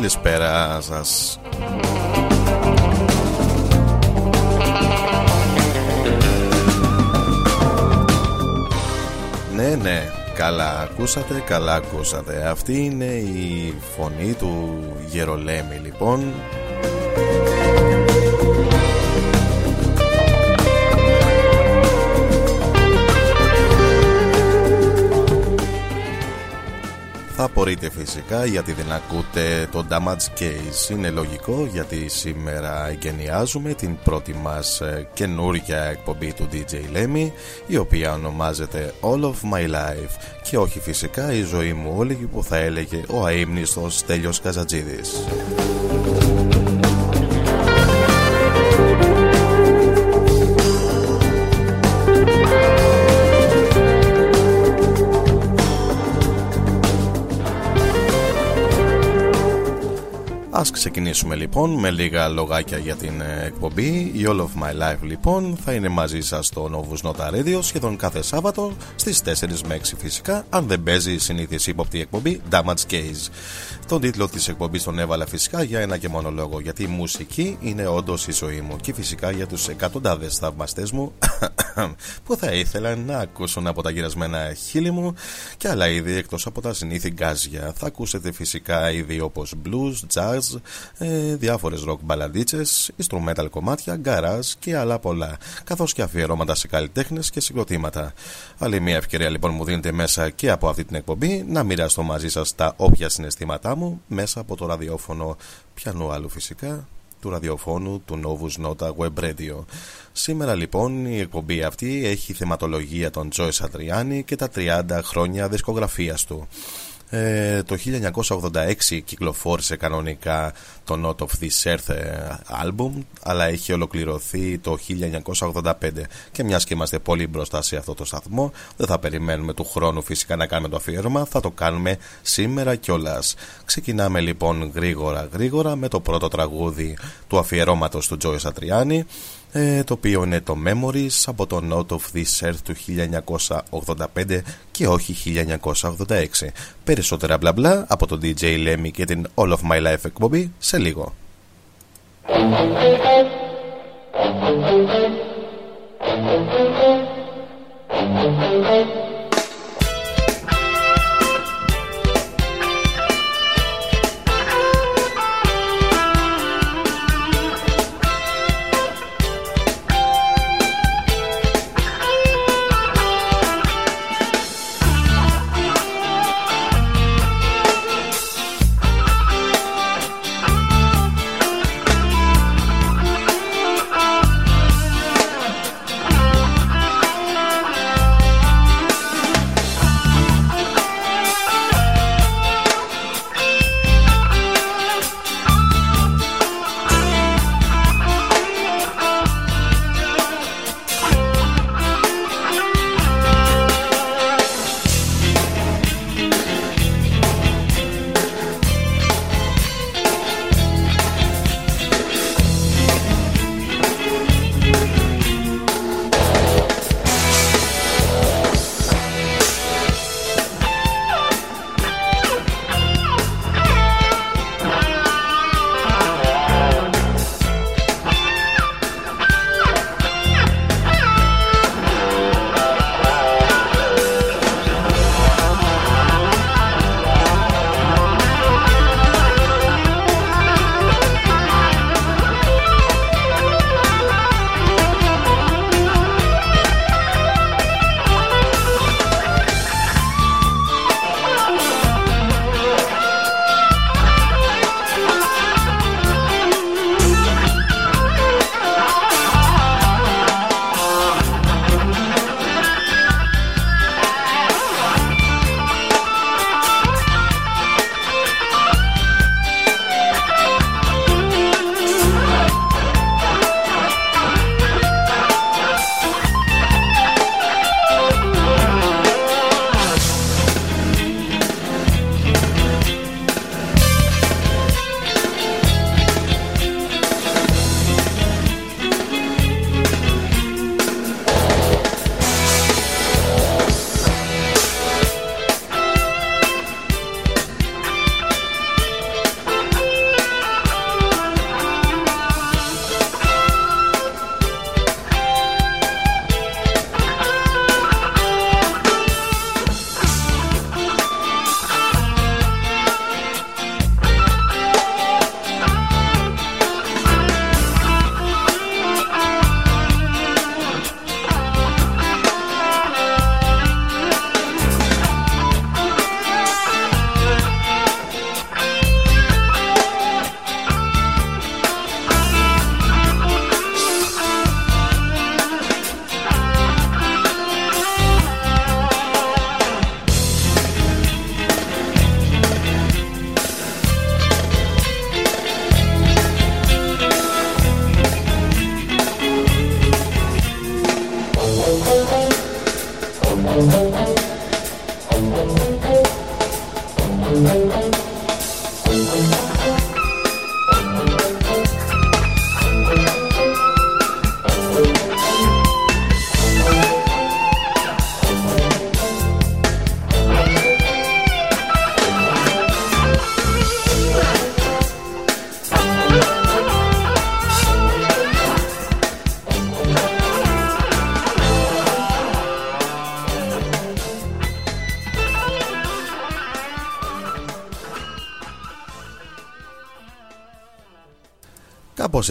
Καλησπέρα σας. Ναι, ναι, καλά ακούσατε, καλά ακούσατε. Αυτή είναι η φωνή του Γερολέμη λοιπόν Θα απορείτε φυσικά γιατί δεν ακούτε το Damage Case. Είναι λογικό γιατί σήμερα εγκαινιάζουμε την πρώτη μας ε, καινούργια εκπομπή του DJ Lemmy Η οποία ονομάζεται All of My Life. Και όχι φυσικά η ζωή μου όλη που θα έλεγε ο αείμνηστος Τέλειος Καζατζίδης ξεκινήσουμε λοιπόν με λίγα λογάκια για την ε, εκπομπή Η All of My Life λοιπόν θα είναι μαζί σας στο Novus Nota Radio σχεδόν κάθε Σάββατο στις 4 με 6 φυσικά αν δεν παίζει η συνήθις ύποπτη εκπομπή Damage Case τον τίτλο της εκπομπής τον έβαλα φυσικά για ένα και μόνο λόγο. Γιατί η μουσική είναι όντως η ζωή μου. Και φυσικά για τους εκατοντάδες θαυμαστές μου που θα ήθελαν να ακούσουν από τα γυρασμένα χείλη μου και άλλα είδη εκτός από τα συνήθι γκάζια. Θα ακούσετε φυσικά είδη όπως blues, jazz, ε, διάφορες rock μπαλαντίτσες, instrumental κομμάτια, garage και άλλα πολλά. Καθώς και αφιερώματα σε καλλιτέχνες και συγκροτήματα. Άλλη μια ευκαιρία λοιπόν μου δίνετε μέσα και από αυτή την εκπομπή να μοιραστώ μαζί σας τα όποια συναισθήματά μου μέσα από το ραδιόφωνο πιανού άλλου φυσικά του ραδιοφώνου του Novus Nota Web Radio. Σήμερα λοιπόν η εκπομπή αυτή έχει θεματολογία των Joyce Adriani και τα 30 χρόνια δισκογραφίας του. Ε, το 1986 κυκλοφόρησε κανονικά το Not of This Earth ε, album αλλά έχει ολοκληρωθεί το 1985 και μιας και είμαστε πολύ μπροστά σε αυτό το σταθμό δεν θα περιμένουμε του χρόνου φυσικά να κάνουμε το αφιέρωμα θα το κάνουμε σήμερα κιόλας. ξεκινάμε λοιπόν γρήγορα γρήγορα με το πρώτο τραγούδι του αφιερώματος του Joyce Satriani ε, ε, το οποίο είναι το Memories από το Note of This Earth του 1985 και όχι 1986. Περισσότερα μπλα μπλα από τον DJ Lemmy και την All of My Life εκπομπή σε λίγο.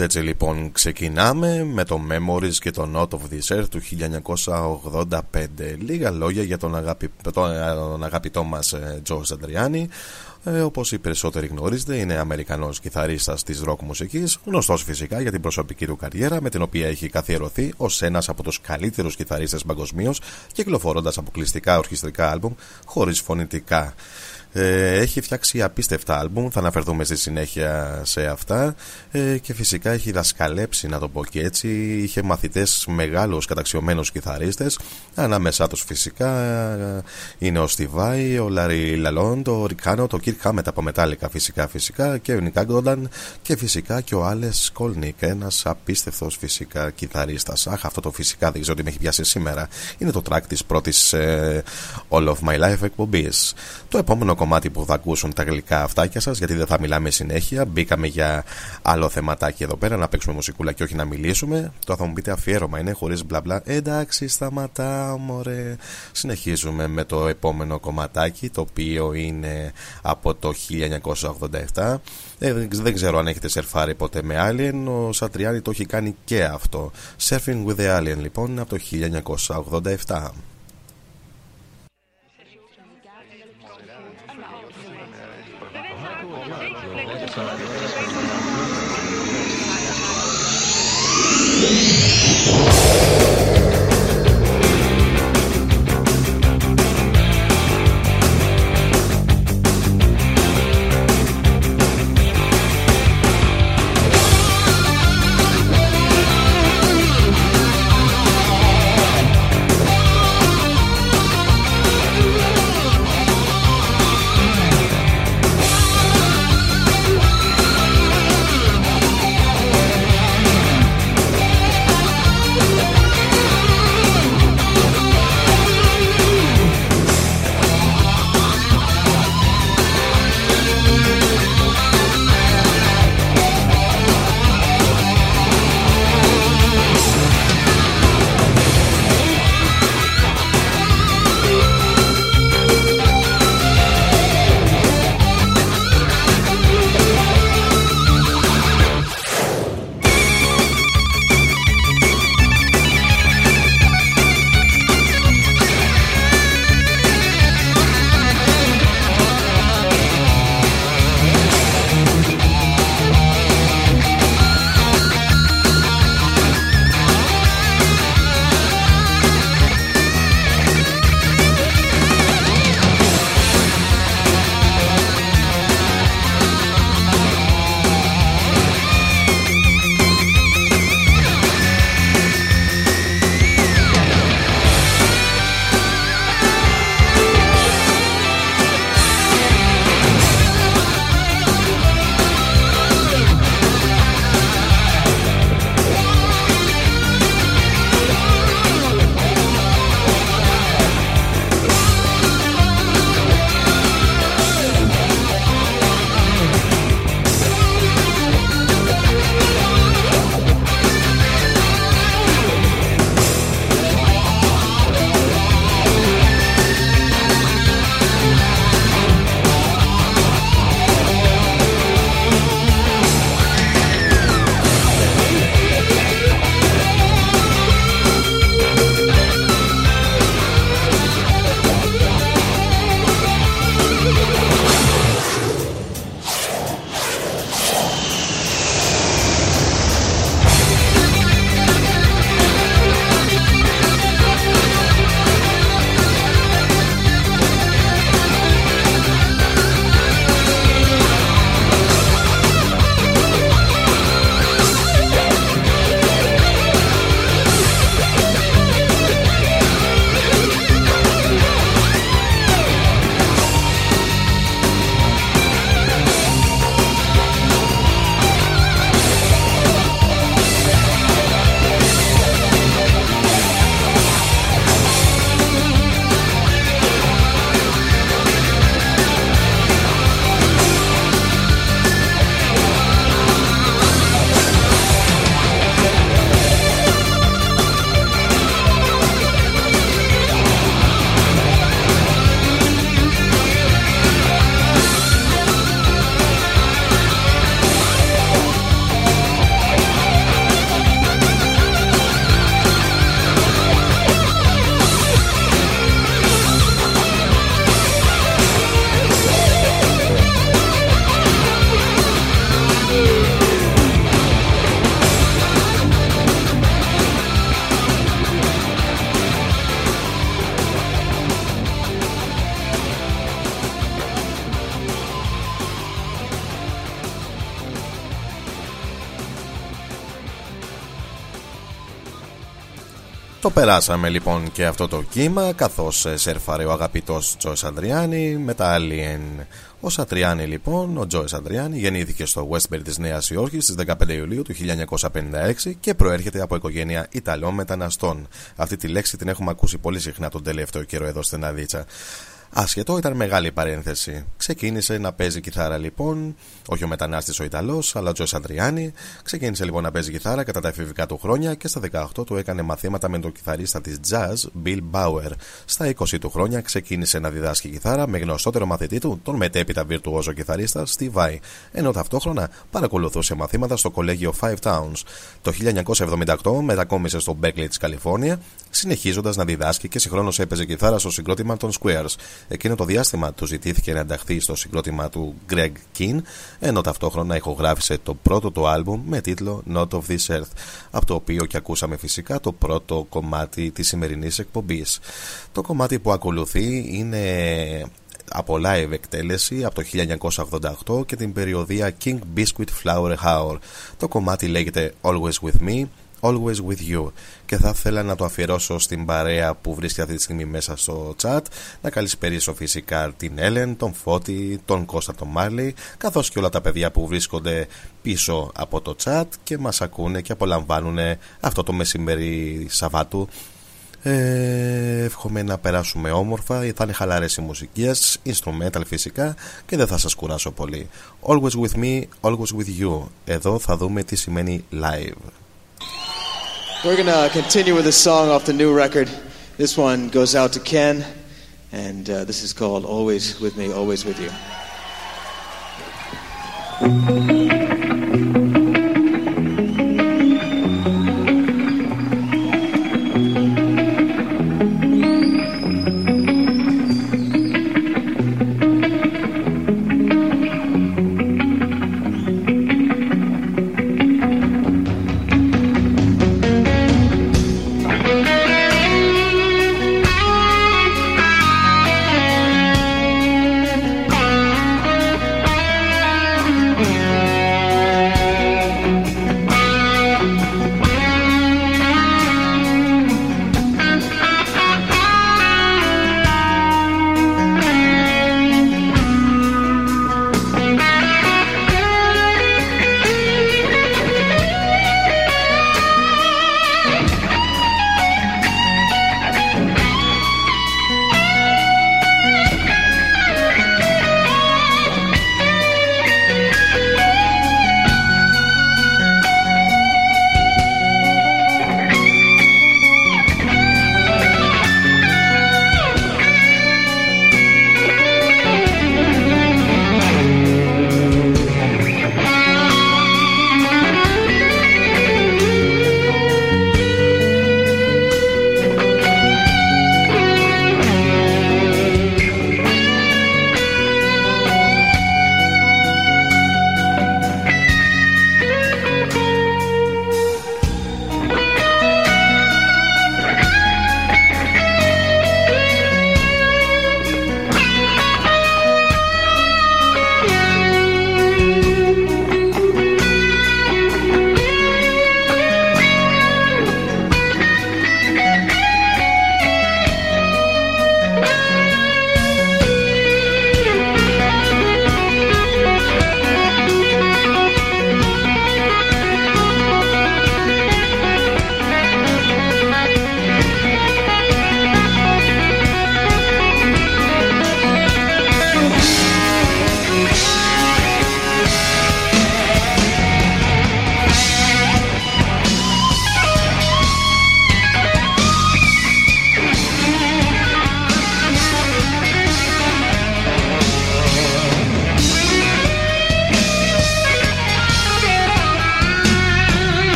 Κάπως έτσι λοιπόν ξεκινάμε με το Memories και το Note of the Earth του 1985 Λίγα λόγια για τον, αγαπη... τον αγαπητό μας George Adriani. Ε, όπως οι περισσότεροι γνωρίζετε είναι Αμερικανός κιθαρίστας της ροκ μουσικής γνωστός φυσικά για την προσωπική του καριέρα με την οποία έχει καθιερωθεί ως ένας από τους καλύτερους κιθαρίστες παγκοσμίως κυκλοφορώντας αποκλειστικά ορχιστρικά άλμπουμ χωρίς φωνητικά ε, έχει φτιάξει απίστευτα άλμπουμ, θα αναφερθούμε στη συνέχεια σε αυτά ε, και φυσικά έχει δασκαλέψει να το πω και έτσι, είχε μαθητές μεγάλους καταξιωμένους κιθαρίστες ανάμεσά τους φυσικά ε, είναι ο Steve Vai, ο Larry LaLonde, το Rick Hunolt, το Kirk Hammett από Metallica φυσικά φυσικά και ο Νικάγκονταν και φυσικά και ο Alex Skolnick, ένας απίστευτος φυσικά κιθαρίστας. Αχ αυτό το φυσικά δεν ξέρω τι με έχει πιάσει σήμερα, είναι το track της πρώτης ε, All of My Life εκπομπής. Το επόμενο κομμάτι που θα ακούσουν τα γλυκά αυτάκια σας, γιατί δεν θα μιλάμε συνέχεια. Μπήκαμε για άλλο θεματάκι εδώ πέρα, να παίξουμε μουσικούλα και όχι να μιλήσουμε. Το θα μου πείτε αφιέρωμα είναι, χωρίς μπλα μπλα. Εντάξει, σταματάω, μωρέ. Συνεχίζουμε με το επόμενο κομματάκι, το οποίο είναι από το 1987. Ε, δεν ξέρω αν έχετε σερφάρει ποτέ με Alien. Ο Σατριάνη το έχει κάνει και αυτό. Surfing with the Alien λοιπόν από το 1987. Το περάσαμε λοιπόν και αυτό το κύμα καθώς σερφάρε ο αγαπητός Τζος Αντριάννη με τα Alien. Ο Σατριάννη λοιπόν, ο Τζόε Αντριάννη, γεννήθηκε στο Westbury της Νέας Υόρκης στις 15 Ιουλίου του 1956 και προέρχεται από οικογένεια Ιταλών μεταναστών. Αυτή τη λέξη την έχουμε ακούσει πολύ συχνά τον τελευταίο καιρό εδώ στην Αδίτσα. Άσχετο ήταν μεγάλη παρένθεση. Ξεκίνησε να παίζει κιθάρα λοιπόν, όχι ο μετανάστης ο Ιταλός, αλλά ο Τζος Αντριάννη. Ξεκίνησε λοιπόν να παίζει κιθάρα κατά τα εφηβικά του χρόνια και στα 18 του έκανε μαθήματα με τον κιθαρίστα της jazz Bill Bauer. Στα 20 του χρόνια ξεκίνησε να διδάσκει κιθάρα με γνωστότερο μαθητή του, τον μετέπειτα βιρτουόζο κιθαρίστα Steve Vai, ενώ ταυτόχρονα παρακολουθούσε μαθήματα στο κολέγιο Five Towns. Το 1978 μετακόμισε στο Berkeley της Καλιφόρνια, συνεχίζοντας να διδάσκει και συγχρόνως έπαιζε κιθάρα στο συγκρότημα των Squares. Εκείνο το διάστημα του ζητήθηκε να ενταχθεί στο συγκρότημα του Greg King, ενώ ταυτόχρονα ηχογράφησε το πρώτο του άλμπουμ με τίτλο Not of This Earth, από το οποίο και ακούσαμε φυσικά το πρώτο κομμάτι της σημερινής εκπομπής. Το κομμάτι που ακολουθεί είναι από live εκτέλεση από το 1988 και την περιοδία King Biscuit Flower Hour. Το κομμάτι λέγεται Always With Me Always With You. Και θα ήθελα να το αφιερώσω στην παρέα που βρίσκεται αυτή τη στιγμή μέσα στο chat. Να καλησπερίσω φυσικά την Έλεν, τον Φώτη, τον Κώστα τον Μάρλι καθώς και όλα τα παιδιά που βρίσκονται πίσω από το chat και μας ακούνε και απολαμβάνουν αυτό το μεσημέρι Σαββάτου. Ε, εύχομαι να περάσουμε όμορφα. Θα είναι χαλαρές οι μουσικές instrumental φυσικά και δεν θα σας κουράσω πολύ. Always with me, always with you. Εδώ θα δούμε τι σημαίνει live We're going to continue with a song off the new record. This one goes out to Ken, and uh, this is called Always With Me, Always With You.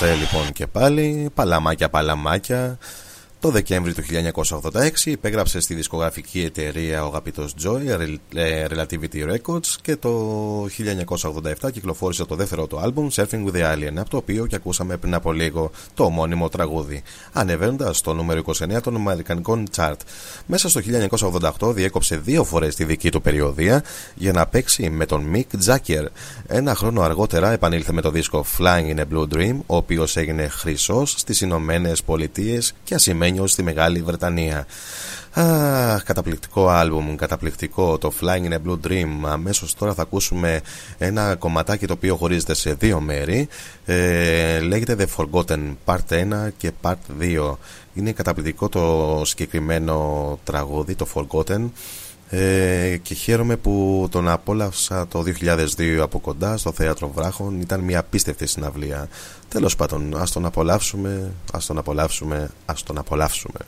Είμαστε λοιπόν και πάλι, παλαμάκια παλαμάκια το Δεκέμβρη του 1986 υπέγραψε στη δισκογραφική εταιρεία ο αγαπητός Joy ε, Relativity Records και το 1987 κυκλοφόρησε το δεύτερο του άλμπουμ Surfing with the Alien από το οποίο και ακούσαμε πριν από λίγο το ομώνυμο τραγούδι ανεβαίνοντας στο νούμερο 29 των Αμερικανικών chart. Μέσα στο 1988 διέκοψε δύο φορές τη δική του περιοδία για να παίξει με τον Mick Jagger. Ένα χρόνο αργότερα επανήλθε με το δίσκο Flying in a Blue Dream ο οποίος έγινε χρυσός στις Ηνωμένες Πολιτείες και ασημένει στη Μεγάλη Βρετανία. Αχ, καταπληκτικό άλμπουμ, καταπληκτικό το Flying in a Blue Dream. Αμέσως τώρα θα ακούσουμε ένα κομματάκι το οποίο χωρίζεται σε δύο μέρη. Ε, λέγεται The Forgotten Part 1 και Part 2. Είναι καταπληκτικό το συγκεκριμένο τραγούδι, το Forgotten. Ε, και χαίρομαι που τον απόλαυσα το 2002 από κοντά στο Θέατρο Βράχων. Ήταν μια απίστευτη συναυλία. Τέλος πάντων ας τον απολαύσουμε ας τον απολαύσουμε ας τον απολαύσουμε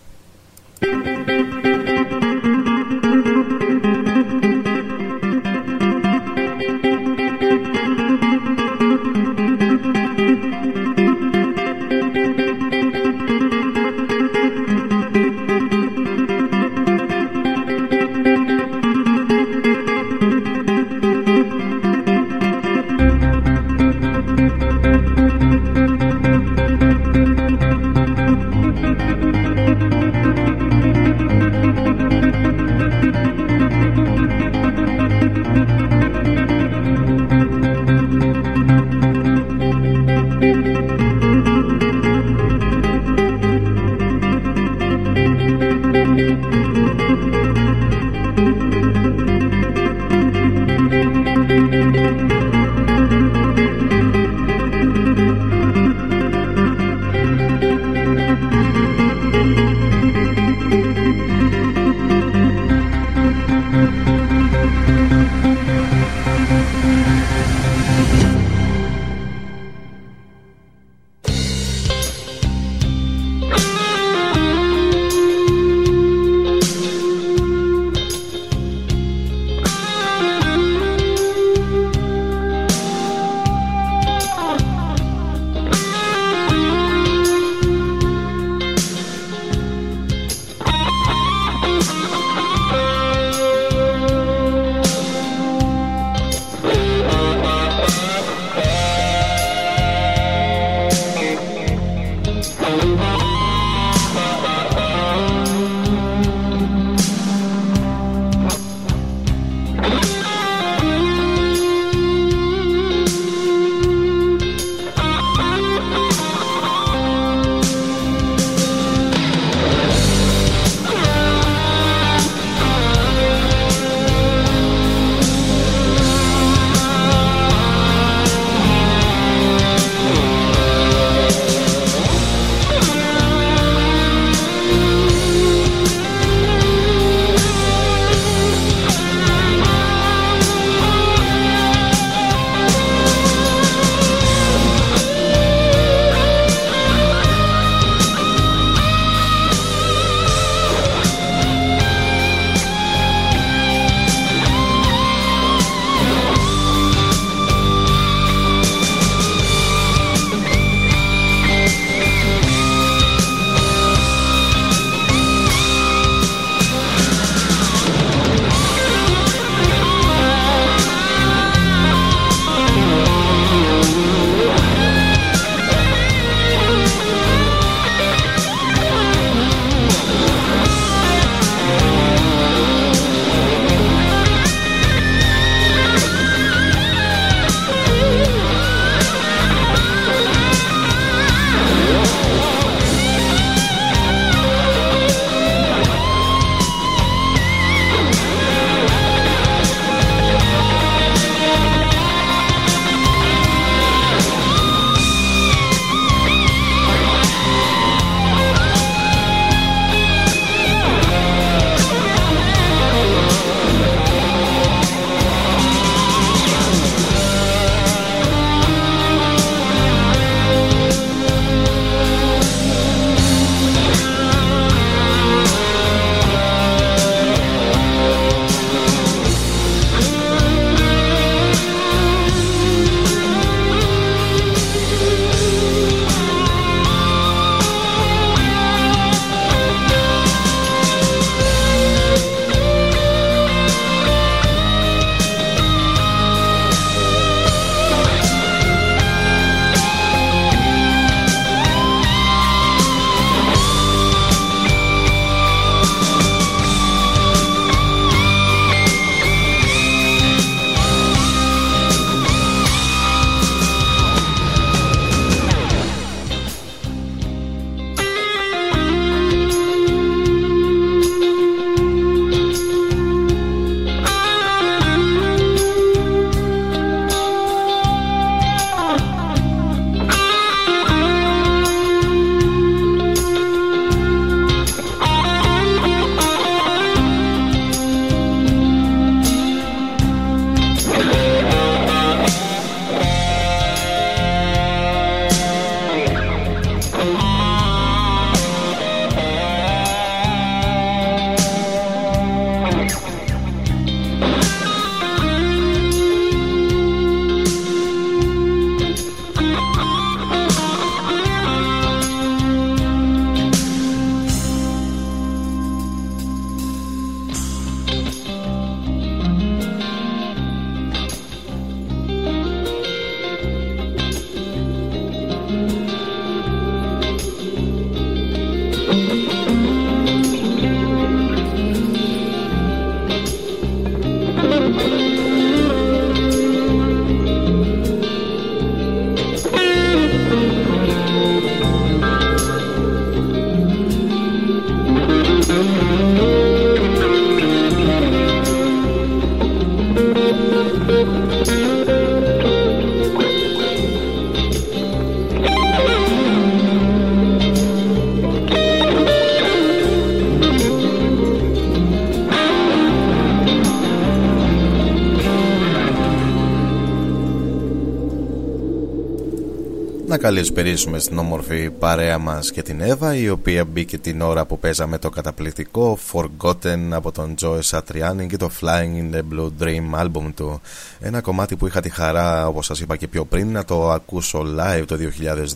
καλησπερίσουμε στην όμορφη παρέα μας και την Εύα η οποία μπήκε την ώρα που παίζαμε το καταπληκτικό Forgotten από τον Joe Satriani και το Flying in the Blue Dream album του. Ένα κομμάτι που είχα τη χαρά όπως σας είπα και πιο πριν να το ακούσω live το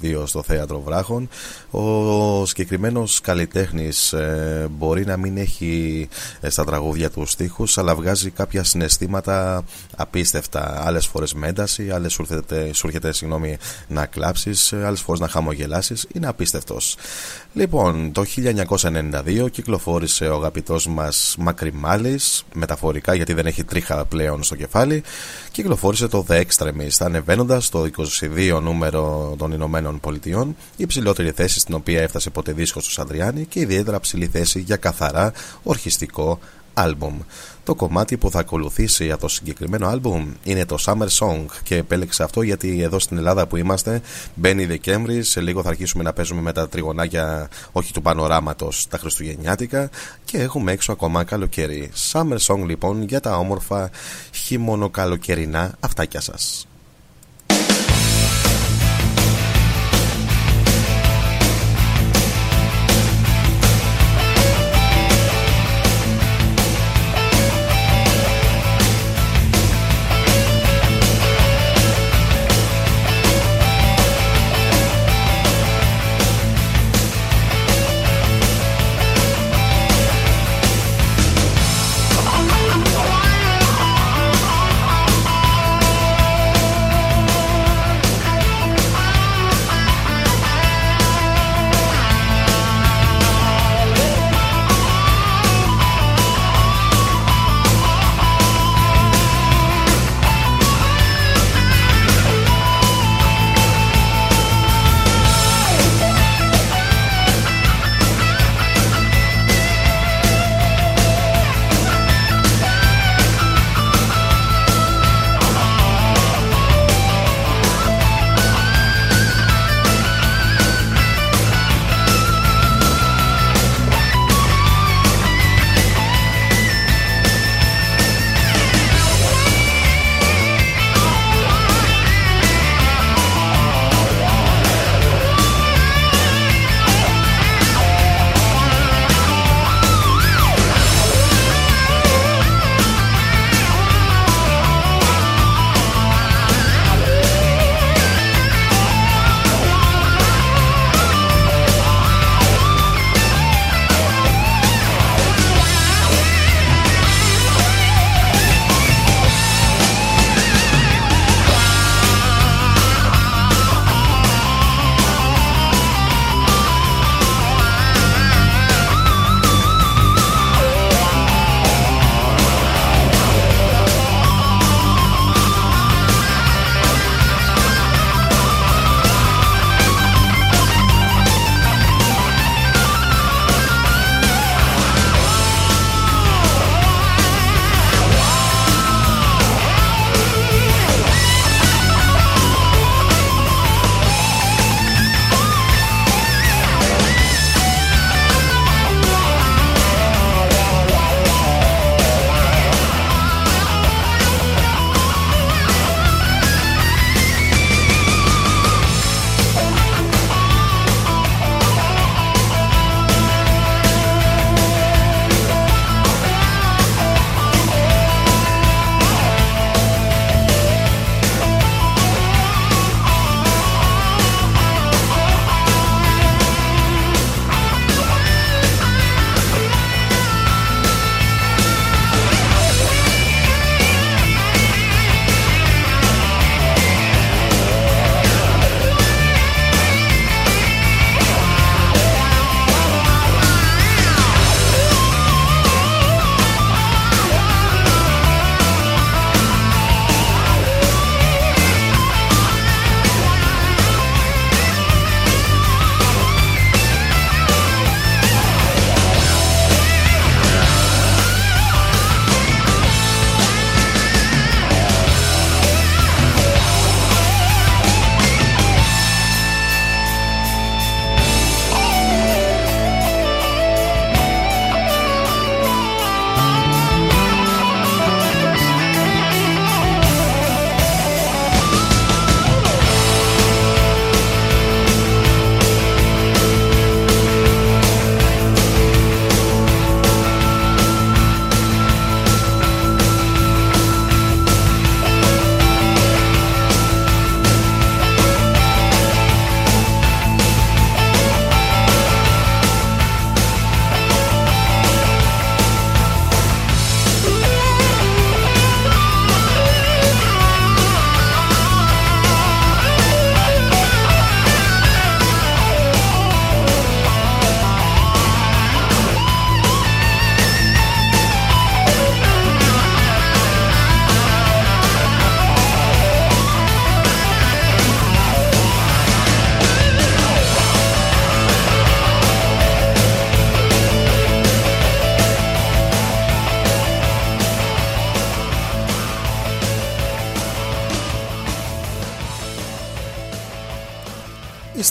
2002 στο Θέατρο Βράχων ο συγκεκριμένος καλλιτέχνης ε, μπορεί να μην έχει ε, στα τραγούδια του στίχους αλλά βγάζει κάποια συναισθήματα απίστευτα. Άλλες φορές με ένταση άλλες σου έρχεται, να κλάψεις άλλε άλλες φορές να χαμογελάσεις. Είναι απίστευτος λοιπόν το 1992 κυκλοφόρησε ο αγαπητός μας Μακριμάλης μεταφορικά γιατί δεν έχει τρίχα πλέον στο κεφάλι κυκλοφόρησε το The Extremist ανεβαίνοντα το 22 νούμερο των Ηνωμένων Πολιτειών η ψηλότερη θέση στην οποία έφτασε ποτέ δίσκος του Σαντριάνη και ιδιαίτερα ψηλή θέση για καθαρά ορχιστικό άλμπουμ. Το κομμάτι που θα ακολουθήσει για το συγκεκριμένο άλμπουμ είναι το Summer Song και επέλεξα αυτό γιατί εδώ στην Ελλάδα που είμαστε μπαίνει Δεκέμβρη, σε λίγο θα αρχίσουμε να παίζουμε με τα τριγωνάκια όχι του πανοράματος τα Χριστουγεννιάτικα και έχουμε έξω ακόμα καλοκαίρι. Summer Song λοιπόν για τα όμορφα χειμωνοκαλοκαιρινά αυτάκια σας.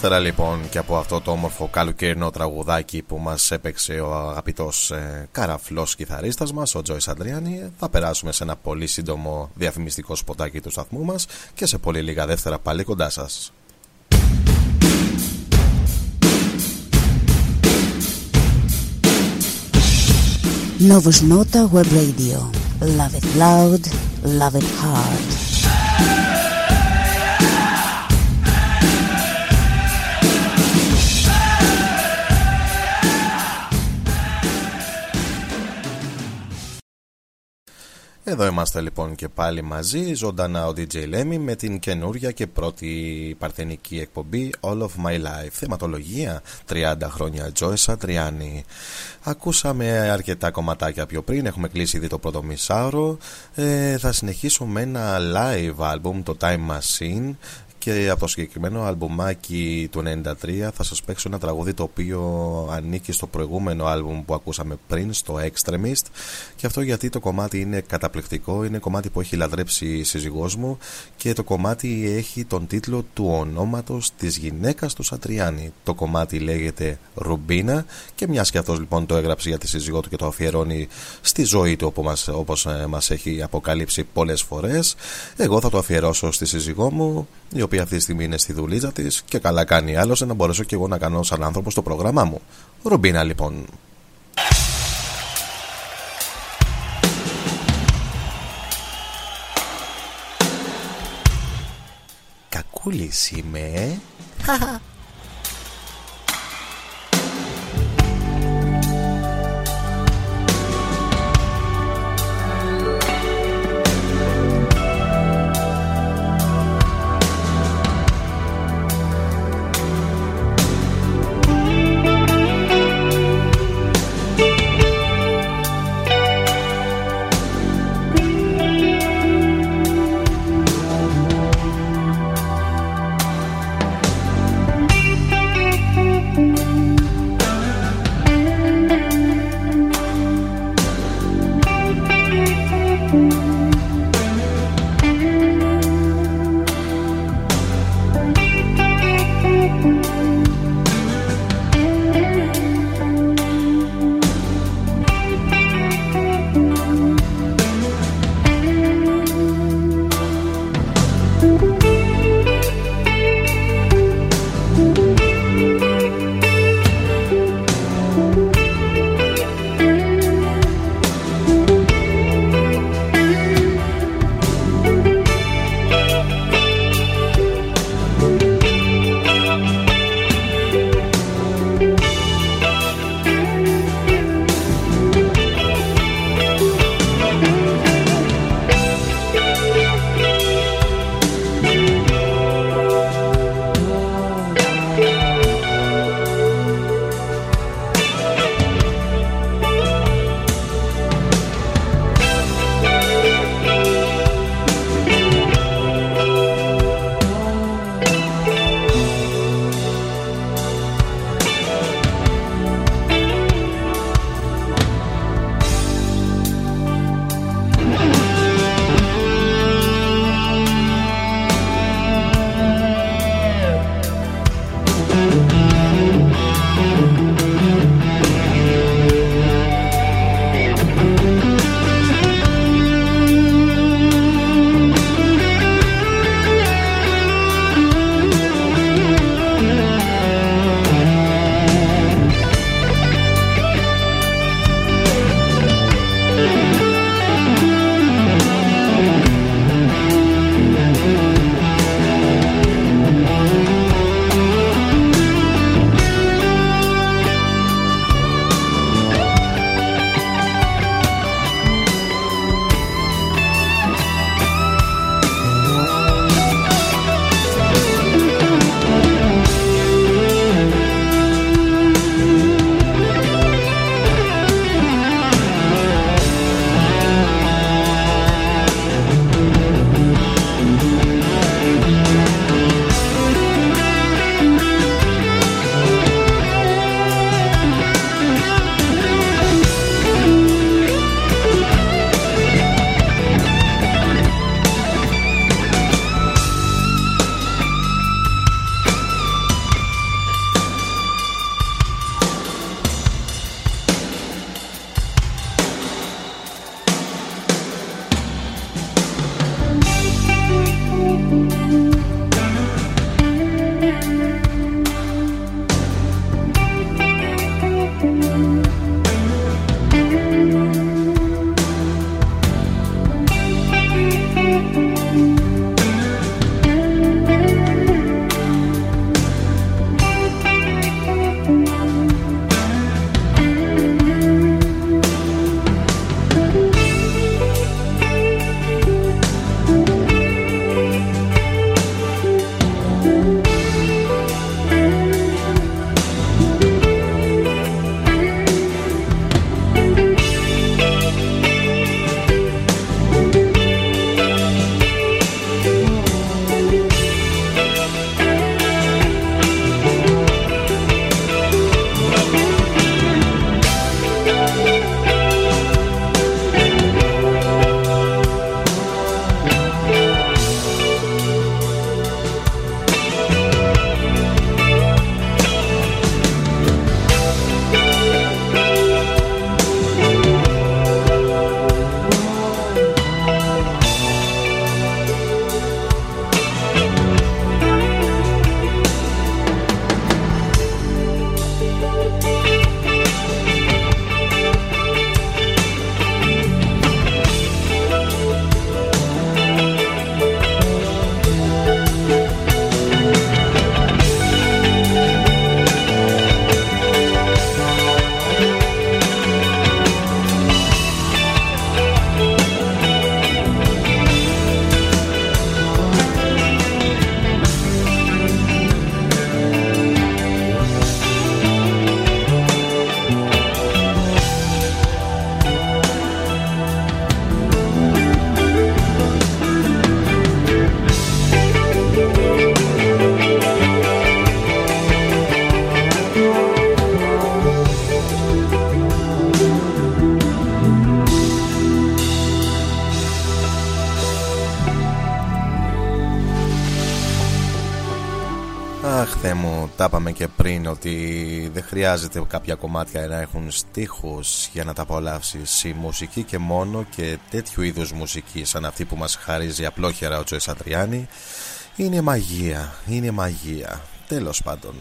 Ύστερα λοιπόν και από αυτό το όμορφο καλοκαιρινό τραγουδάκι που μας έπαιξε ο αγαπητός ε, καραφλός κιθαρίστας μας, ο Τζόις Αντριάννη, θα περάσουμε σε ένα πολύ σύντομο διαφημιστικό σποτάκι του σταθμού μας και σε πολύ λίγα δεύτερα πάλι κοντά σας. Novus Nota Web Radio. Love it loud, love it hard. Εδώ είμαστε λοιπόν και πάλι μαζί, ζωντανά ο DJ Lemmy με την καινούρια και πρώτη παρθενική εκπομπή All of My Life. Θεματολογία 30 χρόνια Joyce Satriani. Ακούσαμε αρκετά κομματάκια πιο πριν, έχουμε κλείσει ήδη το πρώτο μισάωρο. Ε, θα συνεχίσω με ένα live album, το Time Machine και από το συγκεκριμένο αλμπουμάκι του 93 θα σας παίξω ένα τραγούδι το οποίο ανήκει στο προηγούμενο άλμπουμ που ακούσαμε πριν στο Extremist. Και αυτό γιατί το κομμάτι είναι καταπληκτικό είναι κομμάτι που έχει λατρέψει η σύζυγός μου και το κομμάτι έχει τον τίτλο του ονόματος της γυναίκας του Σατριάνη το κομμάτι λέγεται Ρουμπίνα και μιας και αυτός λοιπόν το έγραψε για τη σύζυγό του και το αφιερώνει στη ζωή του όπως μας, όπως ε, μας έχει αποκαλύψει πολλές φορές. Εγώ θα το αφιερώσω στη σύζυγό μου η οποία αυτή τη στιγμή είναι στη δουλίτσα της και καλά κάνει άλλωστε να μπορέσω και εγώ να κάνω σαν άνθρωπο το πρόγραμμά μου. Ρουμπίνα λοιπόν. Κακούλης είμαι. Αχ Θεέ μου, τα είπαμε και πριν ότι δεν χρειάζεται κάποια κομμάτια να έχουν στίχους για να τα απολαύσεις Η μουσική και μόνο και τέτοιου είδους μουσική σαν αυτή που μας χαρίζει απλόχερα ο Τζοες Αντριάνη Είναι μαγεία, είναι μαγεία. Τέλος πάντων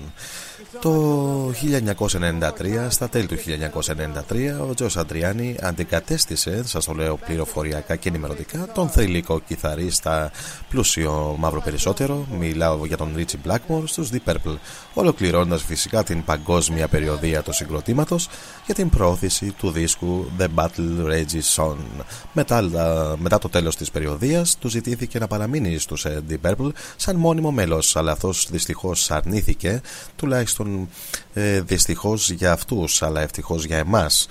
το 1993, στα τέλη του 1993, ο Τζος Αντριάννη αντικατέστησε, σας το λέω πληροφοριακά και ενημερωτικά, τον θελικό κιθαρίστα πλούσιο μαύρο περισσότερο. Μιλάω για τον Ρίτσι Blackmore στους Deep Purple, ολοκληρώνοντας φυσικά την παγκόσμια περιοδία του συγκροτήματος για την πρόθεση του δίσκου The Battle Rages On. Μετά, μετά το τέλος της περιοδίας, του ζητήθηκε να παραμείνει στους Deep Purple σαν μόνιμο μέλος, αλλά αυτός δυστυχώς αρνήθηκε, τουλάχιστον τουλάχιστον ε, δυστυχώς για αυτούς αλλά ευτυχώς για εμάς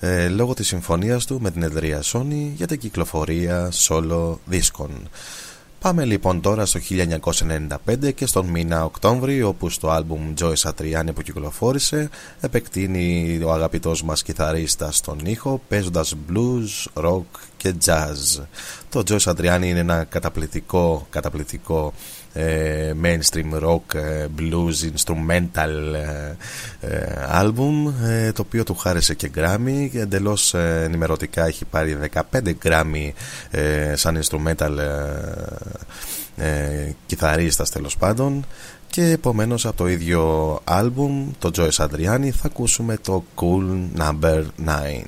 ε, λόγω της συμφωνίας του με την εταιρεία Sony για την κυκλοφορία solo δίσκων. Πάμε λοιπόν τώρα στο 1995 και στον μήνα Οκτώβρη όπου στο άλμπουμ Joy Satriani που κυκλοφόρησε επεκτείνει ο αγαπητός μας κιθαρίστας στον ήχο παίζοντας blues, rock και jazz. Το Joy Satriani είναι ένα καταπληκτικό, καταπληκτικό ε, mainstream rock, ε, blues, instrumental ε, album το οποίο του χάρισε και Grammy. Και εντελώς ενημερωτικά έχει πάρει 15 Grammy σαν instrumental κιθαρίστας τέλος πάντων. Και επομένως από το ίδιο album το Joyce Adriani θα ακούσουμε το Cool Number 9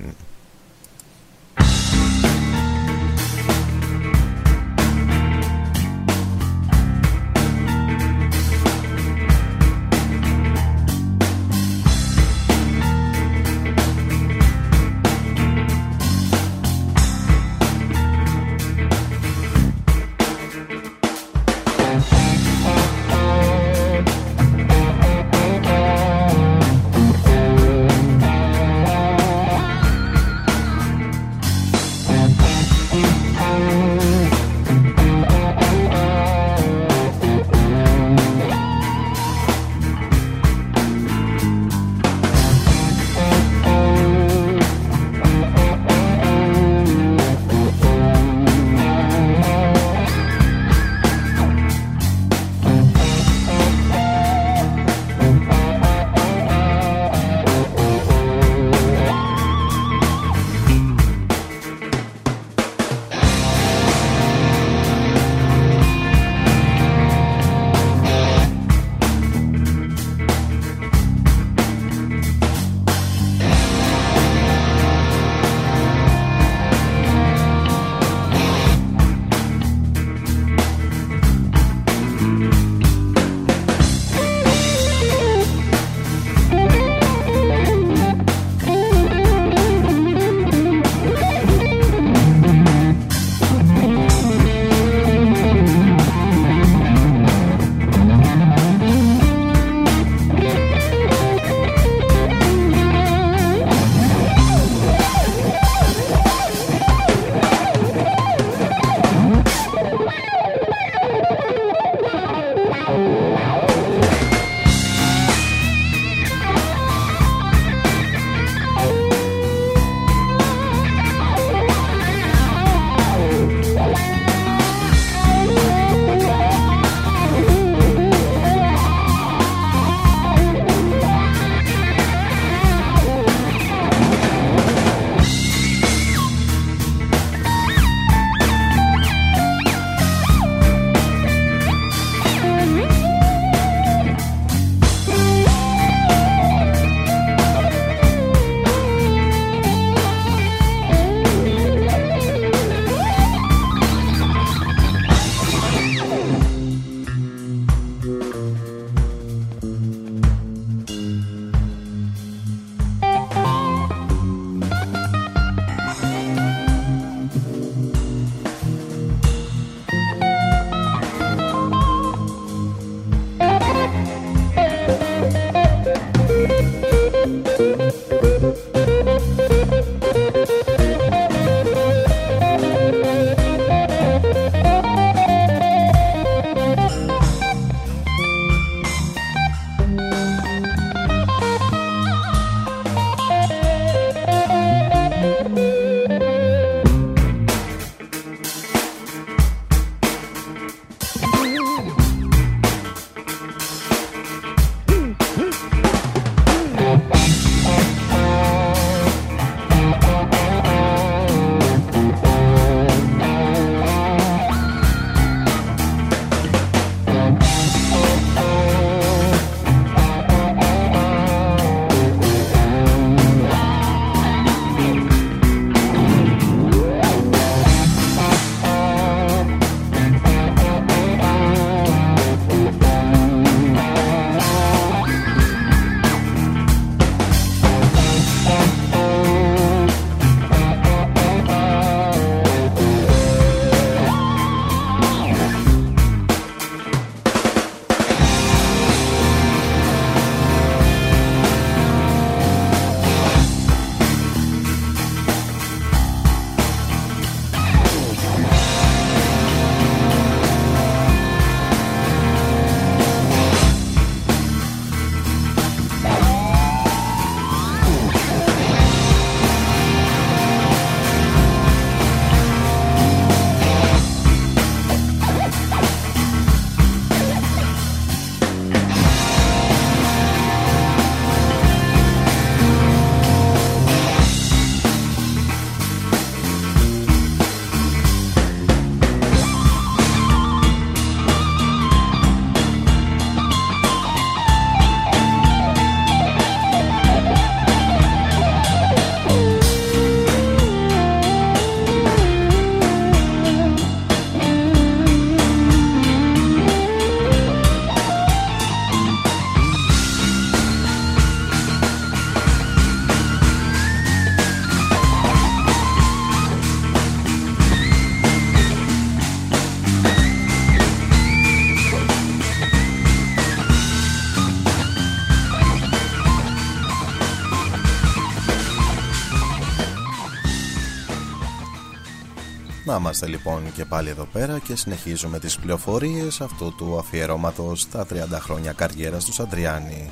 είμαστε λοιπόν και πάλι εδώ πέρα και συνεχίζουμε τις πληροφορίες αυτού του αφιερώματος στα 30 χρόνια καριέρας του Σαντριάνη.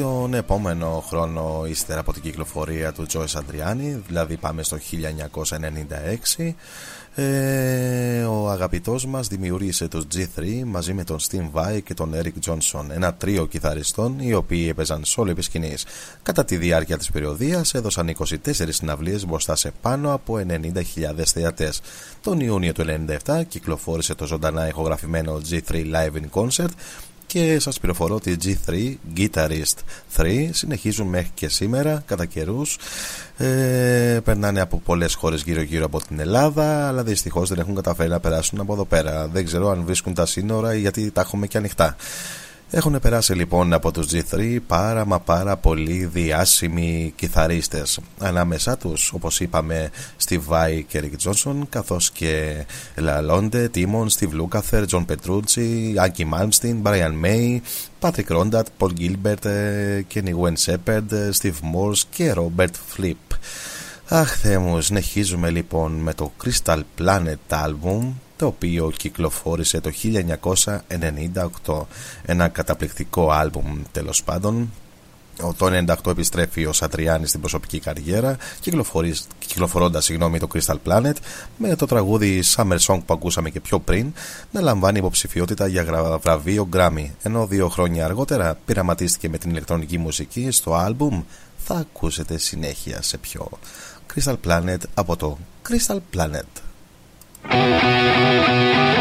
Τον επόμενο χρόνο ύστερα από την κυκλοφορία του Τζόι Σαντριάνη, δηλαδή πάμε στο 1996, ε, ο αγαπητός μας δημιούργησε το G3 μαζί με τον Steve Vai και τον Eric Johnson, ένα τρίο κιθαριστών οι οποίοι έπαιζαν σε όλη επισκηνής. Κατά τη διάρκεια της περιοδίας έδωσαν 24 συναυλίες μπροστά σε πάνω από 90.000 θεατές. Τον Ιούνιο του 1997 κυκλοφόρησε το ζωντανά ηχογραφημένο G3 Live in Concert και σας πληροφορώ ότι G3 Guitarist 3 συνεχίζουν μέχρι και σήμερα κατά καιρούς. Ε, περνάνε από πολλές χώρες γύρω γύρω από την Ελλάδα αλλά δυστυχώς δεν έχουν καταφέρει να περάσουν από εδώ πέρα δεν ξέρω αν βρίσκουν τα σύνορα ή γιατί τα έχουμε και ανοιχτά έχουν περάσει λοιπόν από τους G3 πάρα μα πάρα πολύ διάσημοι κιθαρίστες. Ανάμεσά τους όπως είπαμε στη Βάη και Ρίκ Τζόνσον Καθώς και Λαλόντε, Τίμον, Στιβ Λούκαθερ, Τζον Πετρούτσι, Άνκι Μάλμστιν, Μπράιαν Μέι Πάτρικ Ρόντατ, Πολ Γκίλμπερτ, Κένι Γουέν Σέπερντ, Στιβ Μόρς και Ρόμπερτ Φλιπ Αχθέ μου, συνεχίζουμε λοιπόν με το Crystal Planet Album το οποίο κυκλοφόρησε το 1998 ένα καταπληκτικό άλμπουμ τέλος πάντων. Το 98 επιστρέφει ο Σατριάνη στην προσωπική καριέρα κυκλοφορώντας συγγνώμη, το Crystal Planet με το τραγούδι Summer Song που ακούσαμε και πιο πριν να λαμβάνει υποψηφιότητα για βραβείο Grammy. Ενώ δύο χρόνια αργότερα πειραματίστηκε με την ηλεκτρονική μουσική στο άλμπουμ θα ακούσετε συνέχεια σε πιο. Crystal Planet από το Crystal Planet Εδώ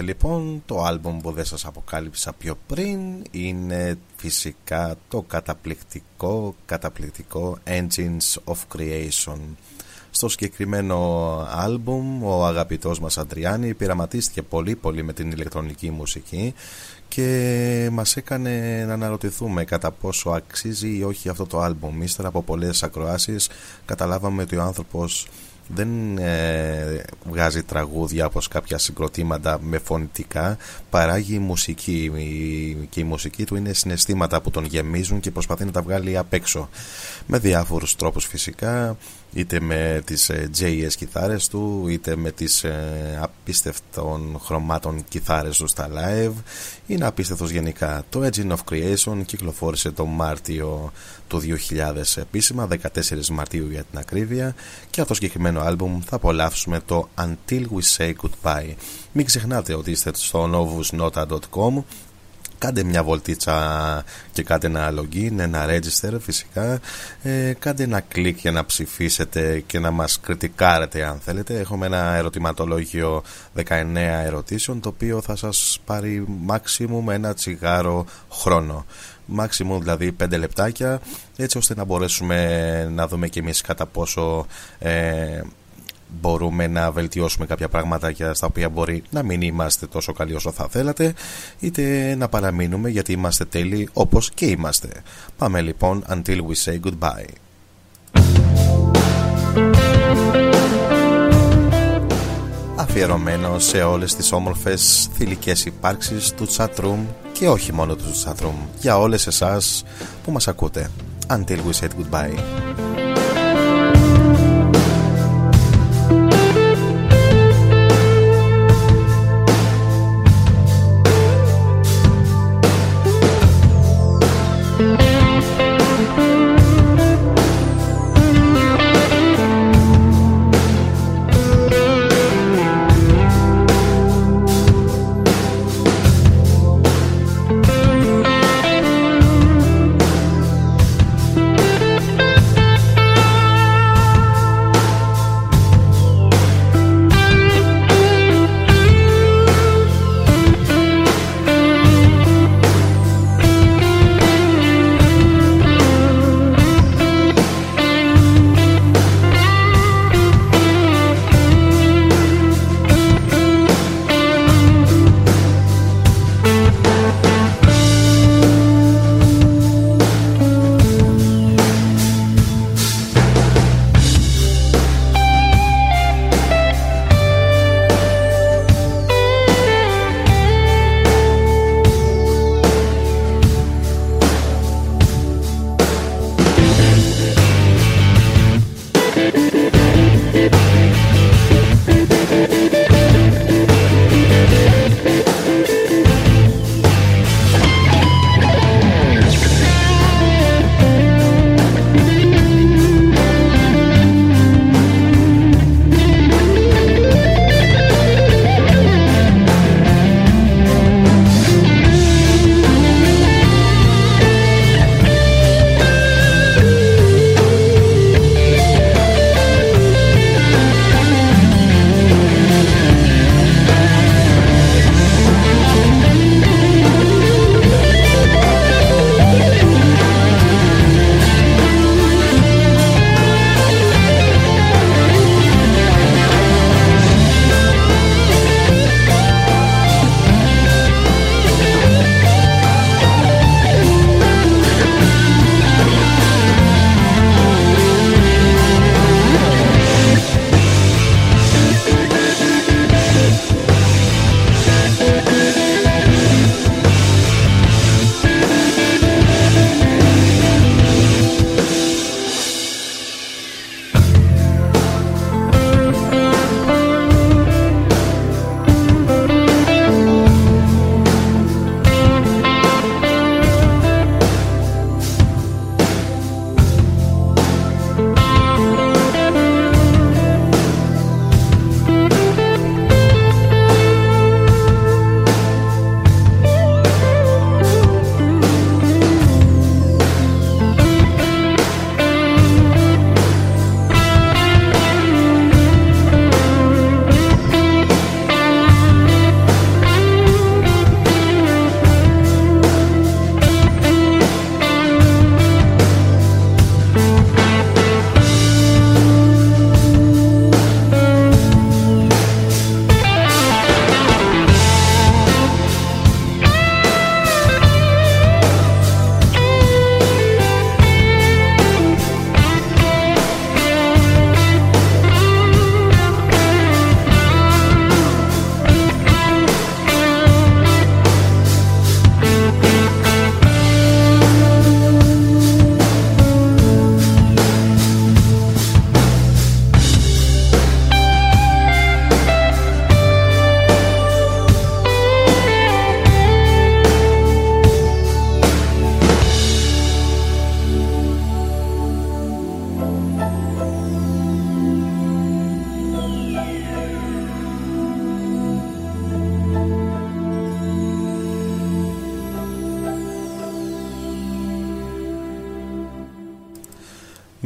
είμαστε λοιπόν, το άλμπομ που δεν σας αποκάλυψα πιο πριν είναι φυσικά το καταπληκτικό, καταπληκτικό Engines of Creation. Στο συγκεκριμένο άλμπουμ ο αγαπητός μας Αντριάννη πειραματίστηκε πολύ πολύ με την ηλεκτρονική μουσική και μας έκανε να αναρωτηθούμε κατά πόσο αξίζει ή όχι αυτό το άλμπουμ. Ύστερα από πολλές ακροάσεις καταλάβαμε ότι ο άνθρωπος δεν ε, βγάζει τραγούδια όπως κάποια συγκροτήματα με φωνητικά. Παράγει μουσική. Και η μουσική του είναι συναισθήματα που τον γεμίζουν και προσπαθεί να τα βγάλει απ' έξω. Με διάφορους τρόπους φυσικά είτε με τις ε, JS κιθάρες του είτε με τις ε, απίστευτων χρωμάτων κιθάρες του στα live. Είναι απίστευτος γενικά. Το Engine of Creation κυκλοφόρησε το Μάρτιο του 2000 επίσημα 14 Μαρτίου για την ακρίβεια. Και αυτό το συγκεκριμένο άλμπουμ θα απολαύσουμε το Until We Say Goodbye. Μην ξεχνάτε ότι είστε στο novusnota.com κάντε μια βολτίτσα και κάντε ένα login, ένα register φυσικά. Ε, κάντε ένα κλικ για να ψηφίσετε και να μας κριτικάρετε αν θέλετε. Έχουμε ένα ερωτηματολόγιο 19 ερωτήσεων το οποίο θα σας πάρει maximum ένα τσιγάρο χρόνο. Maximum δηλαδή 5 λεπτάκια έτσι ώστε να μπορέσουμε να δούμε και εμείς κατά πόσο ε, μπορούμε να βελτιώσουμε κάποια πράγματα στα οποία μπορεί να μην είμαστε τόσο καλοί όσο θα θέλατε είτε να παραμείνουμε γιατί είμαστε τέλειοι όπως και είμαστε. Πάμε λοιπόν until we say goodbye. Αφιερωμένο σε όλες τις όμορφες θηλυκές υπάρξεις του chatroom και όχι μόνο του chatroom για όλες εσάς που μας ακούτε. Until we say goodbye.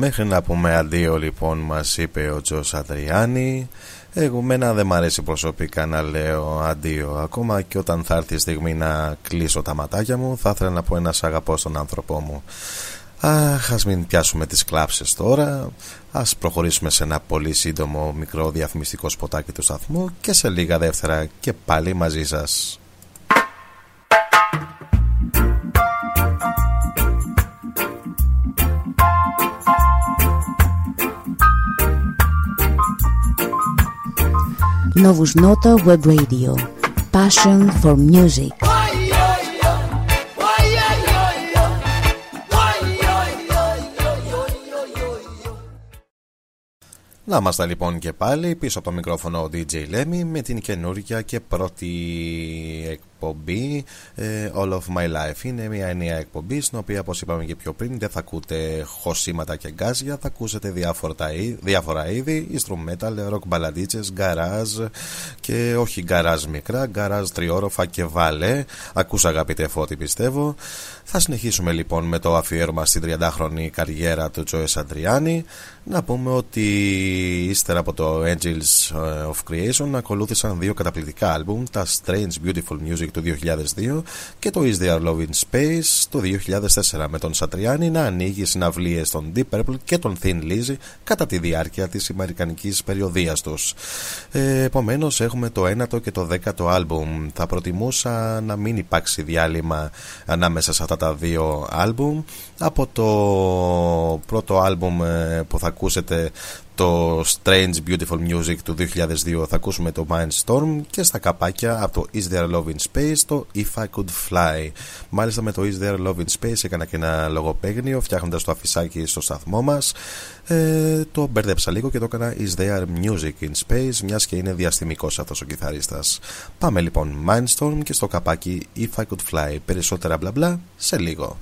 Μέχρι να πούμε αντίο λοιπόν μας είπε ο Τζος Αδριάννη. Εγώ μένα δεν μ' αρέσει προσωπικά να λέω αντίο Ακόμα και όταν θα έρθει η στιγμή να κλείσω τα ματάκια μου Θα ήθελα να πω ένα αγαπώ στον άνθρωπό μου. Αχ, ας μην πιάσουμε τις κλάψεις τώρα. Ας προχωρήσουμε σε ένα πολύ σύντομο μικρό διαφημιστικό σποτάκι του σταθμού Και σε λίγα δεύτερα και πάλι μαζί σας Novus Nota Web Radio. Passion for music. Να είμαστε λοιπόν και πάλι πίσω από το μικρόφωνο ο DJ Lemmy με την καινούργια και πρώτη εκπομπή ε, All of My Life. Είναι μια ενιαία εκπομπή στην οποία όπως είπαμε και πιο πριν δεν θα ακούτε χωσήματα και γκάζια, θα ακούσετε διάφορα, διάφορα είδη, instrumental, rock μπαλαντίτσες, garage και όχι garage μικρά, garage τριόροφα και βάλε. Ακούσα αγαπητέ φώτη πιστεύω. Θα συνεχίσουμε λοιπόν με το αφιέρωμα στην 30χρονη καριέρα του Τζοες Αντριάνη. Να πούμε ότι ύστερα από το Angels of Creation ακολούθησαν δύο καταπληκτικά άλμπουμ, τα Strange Beautiful Music του 2002 και το Is There Love in Space του 2004 με τον Σατριάνη να ανοίγει συναυλίες των Deep Purple και τον Thin Lizzy κατά τη διάρκεια της αμερικανικής περιοδίας τους. Ε, επομένως έχουμε το ένατο και το δέκατο άλμπουμ. Θα προτιμούσα να μην υπάρξει διάλειμμα ανάμεσα σε αυτά τα δύο άλμπουμ. Από το πρώτο άλμπουμ ε, που θα ακούσετε το Strange Beautiful Music του 2002 θα ακούσουμε το Mindstorm και στα καπάκια από το Is There Love in Space το If I Could Fly. Μάλιστα με το Is There Love in Space έκανα και ένα λογοπαίγνιο φτιάχνοντας το αφισάκι στο σταθμό μας. Ε, το μπέρδεψα λίγο και το έκανα Is There Music in Space μιας και είναι διαστημικός αυτός ο κιθαρίστας. Πάμε λοιπόν Mindstorm και στο καπάκι If I Could Fly. Περισσότερα μπλα μπλα σε λίγο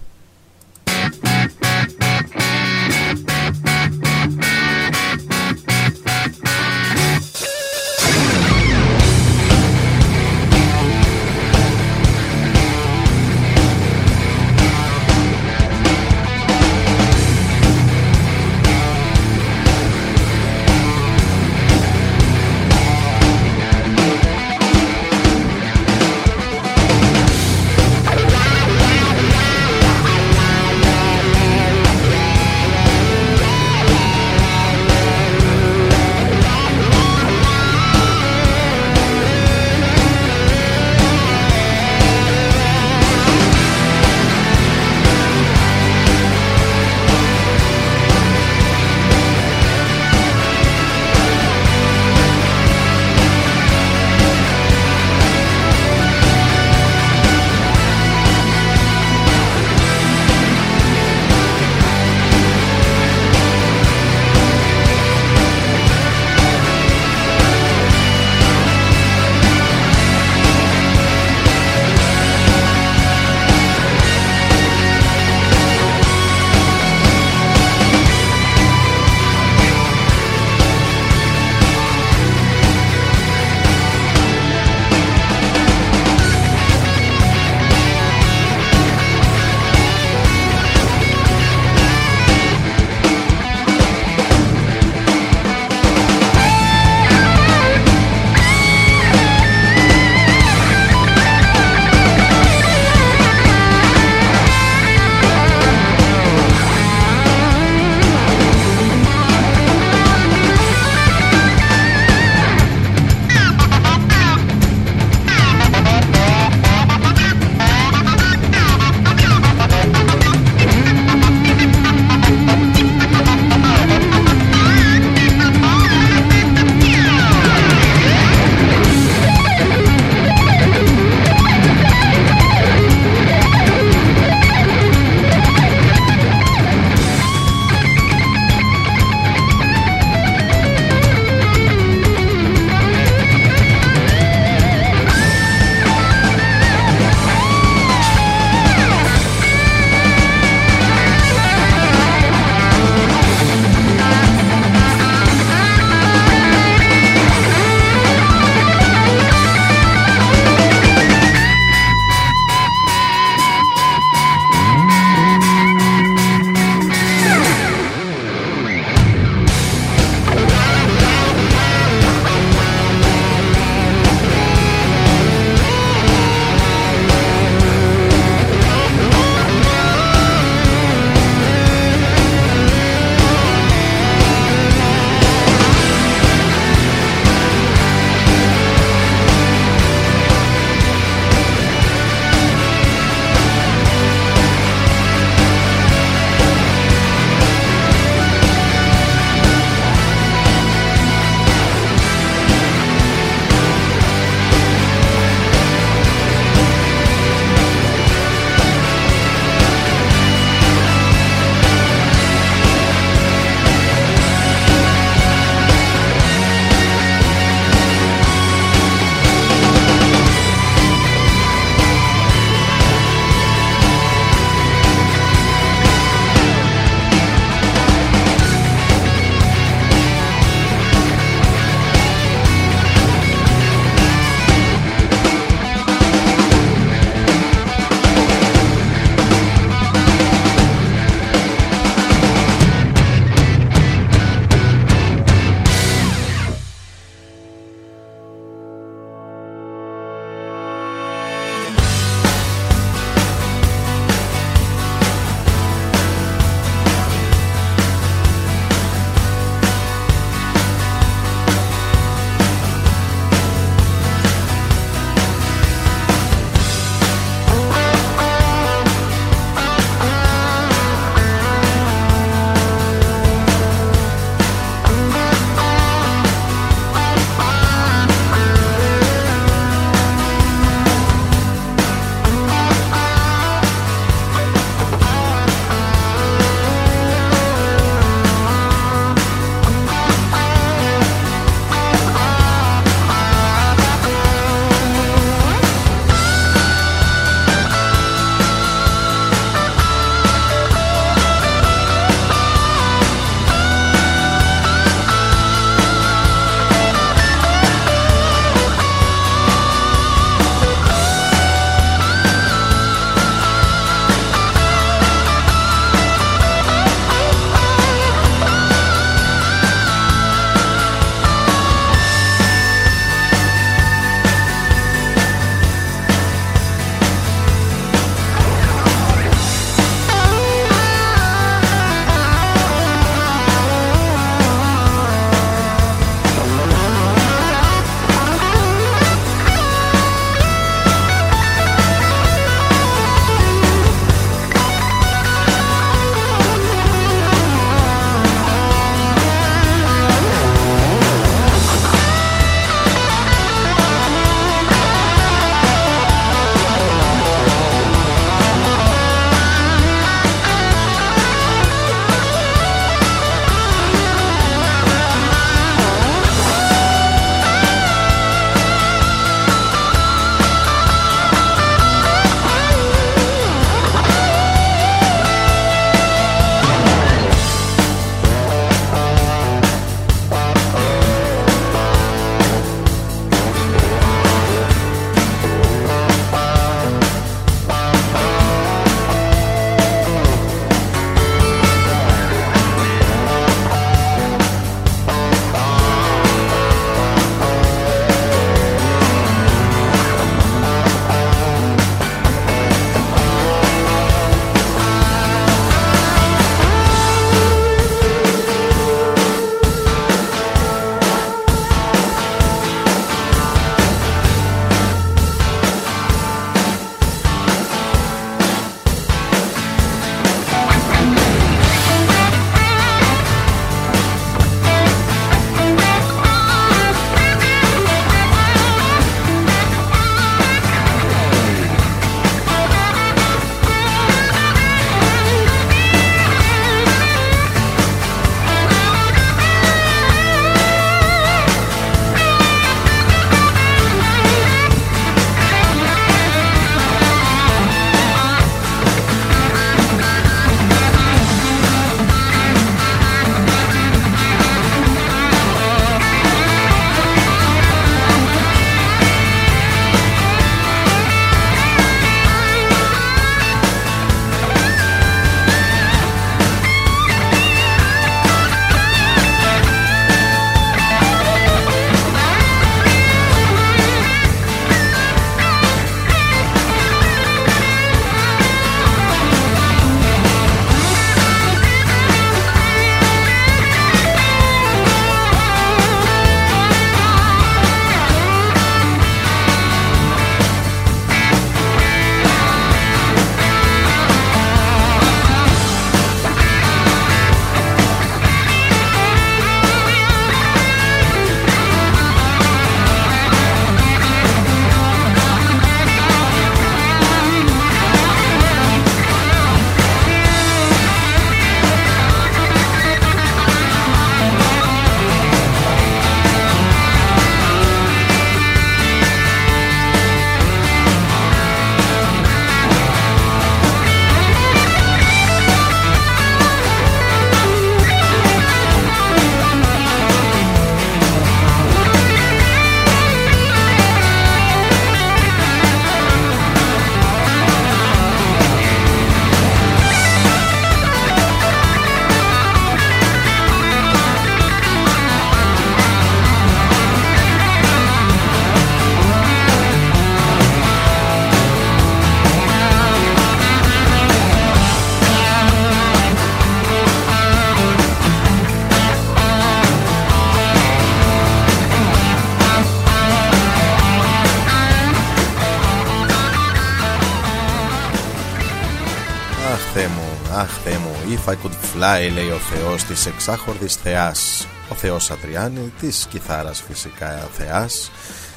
I Could Fly λέει ο Θεός της εξάχορδης θεάς. Ο Θεός Αδριάννη της κιθάρας φυσικά θεάς.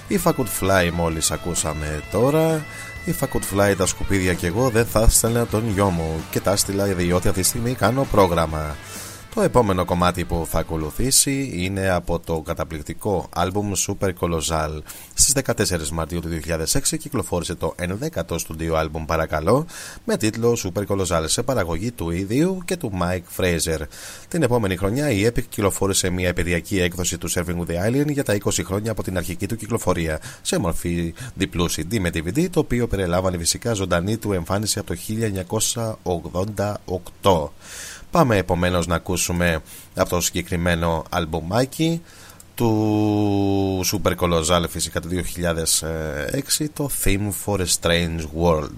If I Could Fly μόλις ακούσαμε τώρα. If I Could Fly τα σκουπίδια κι εγώ δεν θα έστελνα τον γιο μου. Και τα έστειλα διότι αυτή τη στιγμή κάνω πρόγραμμα το επόμενο κομμάτι που θα ακολουθήσει είναι από το καταπληκτικό άλμπουμ Super Colossal. Στις 14 Μαρτίου του 2006 κυκλοφόρησε το 11ο στούντιο άλμπουμ παρακαλώ με τίτλο Super Colossal σε παραγωγή του ίδιου και του Mike Fraser. Την επόμενη χρονιά η Epic κυκλοφόρησε μια επαιδειακή έκδοση του Surfing with the Alien για τα 20 χρόνια από την αρχική του κυκλοφορία σε μορφή διπλού CD με DVD το οποίο περιλάμβανε φυσικά ζωντανή του εμφάνιση από το 1988. Πάμε επομένως να ακούσουμε από το συγκεκριμένο αλμπομάκι του Super Colossal φυσικά του 2006 το Theme for a Strange World.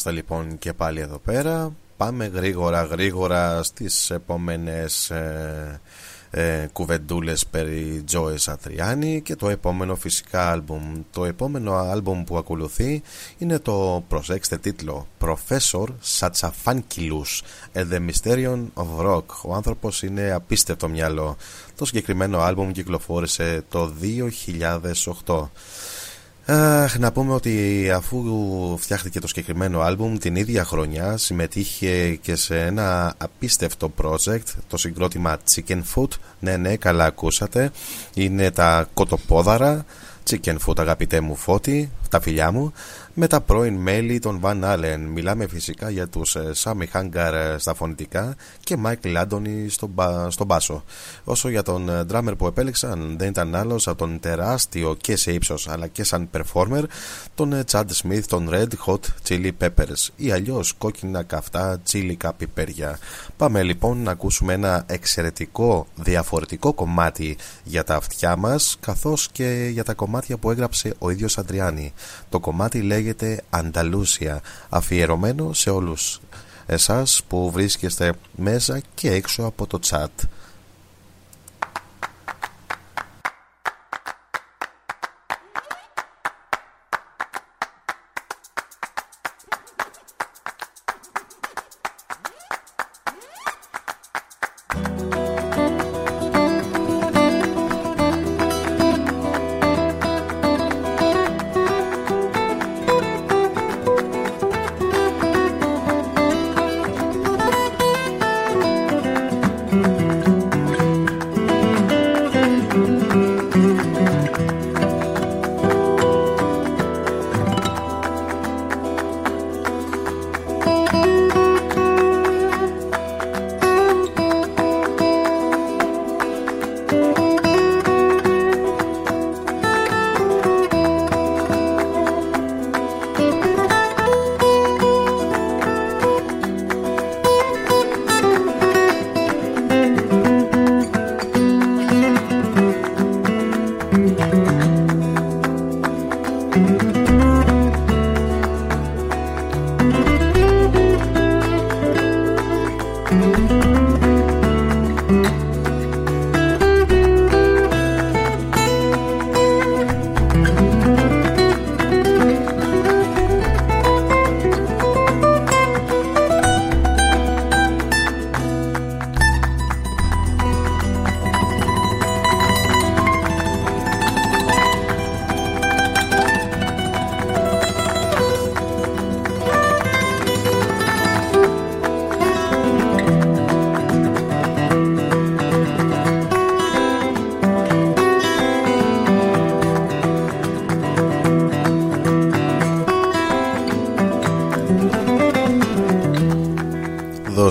Είμαστε λοιπόν και πάλι εδώ πέρα Πάμε γρήγορα γρήγορα στις επόμενες ε, ε, κουβεντούλες περί Τζόε Σατριάνη και το επόμενο φυσικά άλμπουμ. Το επόμενο άλμπουμ που ακολουθεί είναι το, προσέξτε τίτλο, Professor Satsafankilus and the Mysterion of Rock. Ο άνθρωπος είναι απίστευτο μυαλό. Το συγκεκριμένο άλμπουμ κυκλοφόρησε το 2008. Αχ, να πούμε ότι αφού φτιάχτηκε το συγκεκριμένο άλμπουμ την ίδια χρονιά συμμετείχε και σε ένα απίστευτο project το συγκρότημα Chicken Food. Ναι ναι καλά ακούσατε. Είναι τα κοτοπόδαρα. Chicken Food αγαπητέ μου φώτη τα φιλιά μου με τα πρώην μέλη των Van Allen. Μιλάμε φυσικά για τους Σάμι ε, Χάγκαρ ε, στα φωνητικά και Μάικλ Λάντονι στον, στον μπάσο. Όσο για τον ε, drummer που επέλεξαν δεν ήταν άλλος από τον τεράστιο και σε ύψος αλλά και σαν performer τον Chad Smith των Red Hot Chili Peppers ή αλλιώς κόκκινα καυτά τσίλικα πιπέρια. Πάμε λοιπόν να ακούσουμε ένα εξαιρετικό διαφορετικό κομμάτι για τα αυτιά μας καθώς και για τα κομμάτια που έγραψε ο ίδιος Αντριάννη. Το κομμάτι λέγεται Ανταλούσια αφιερωμένο σε όλους εσάς που βρίσκεστε μέσα και έξω από το chat.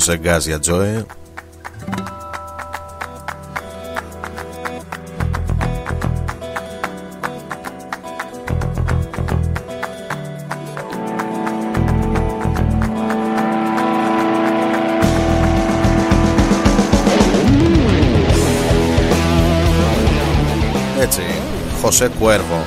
Σε γκάζια Τζόε Έτσι, Χωσέ Κουέρβο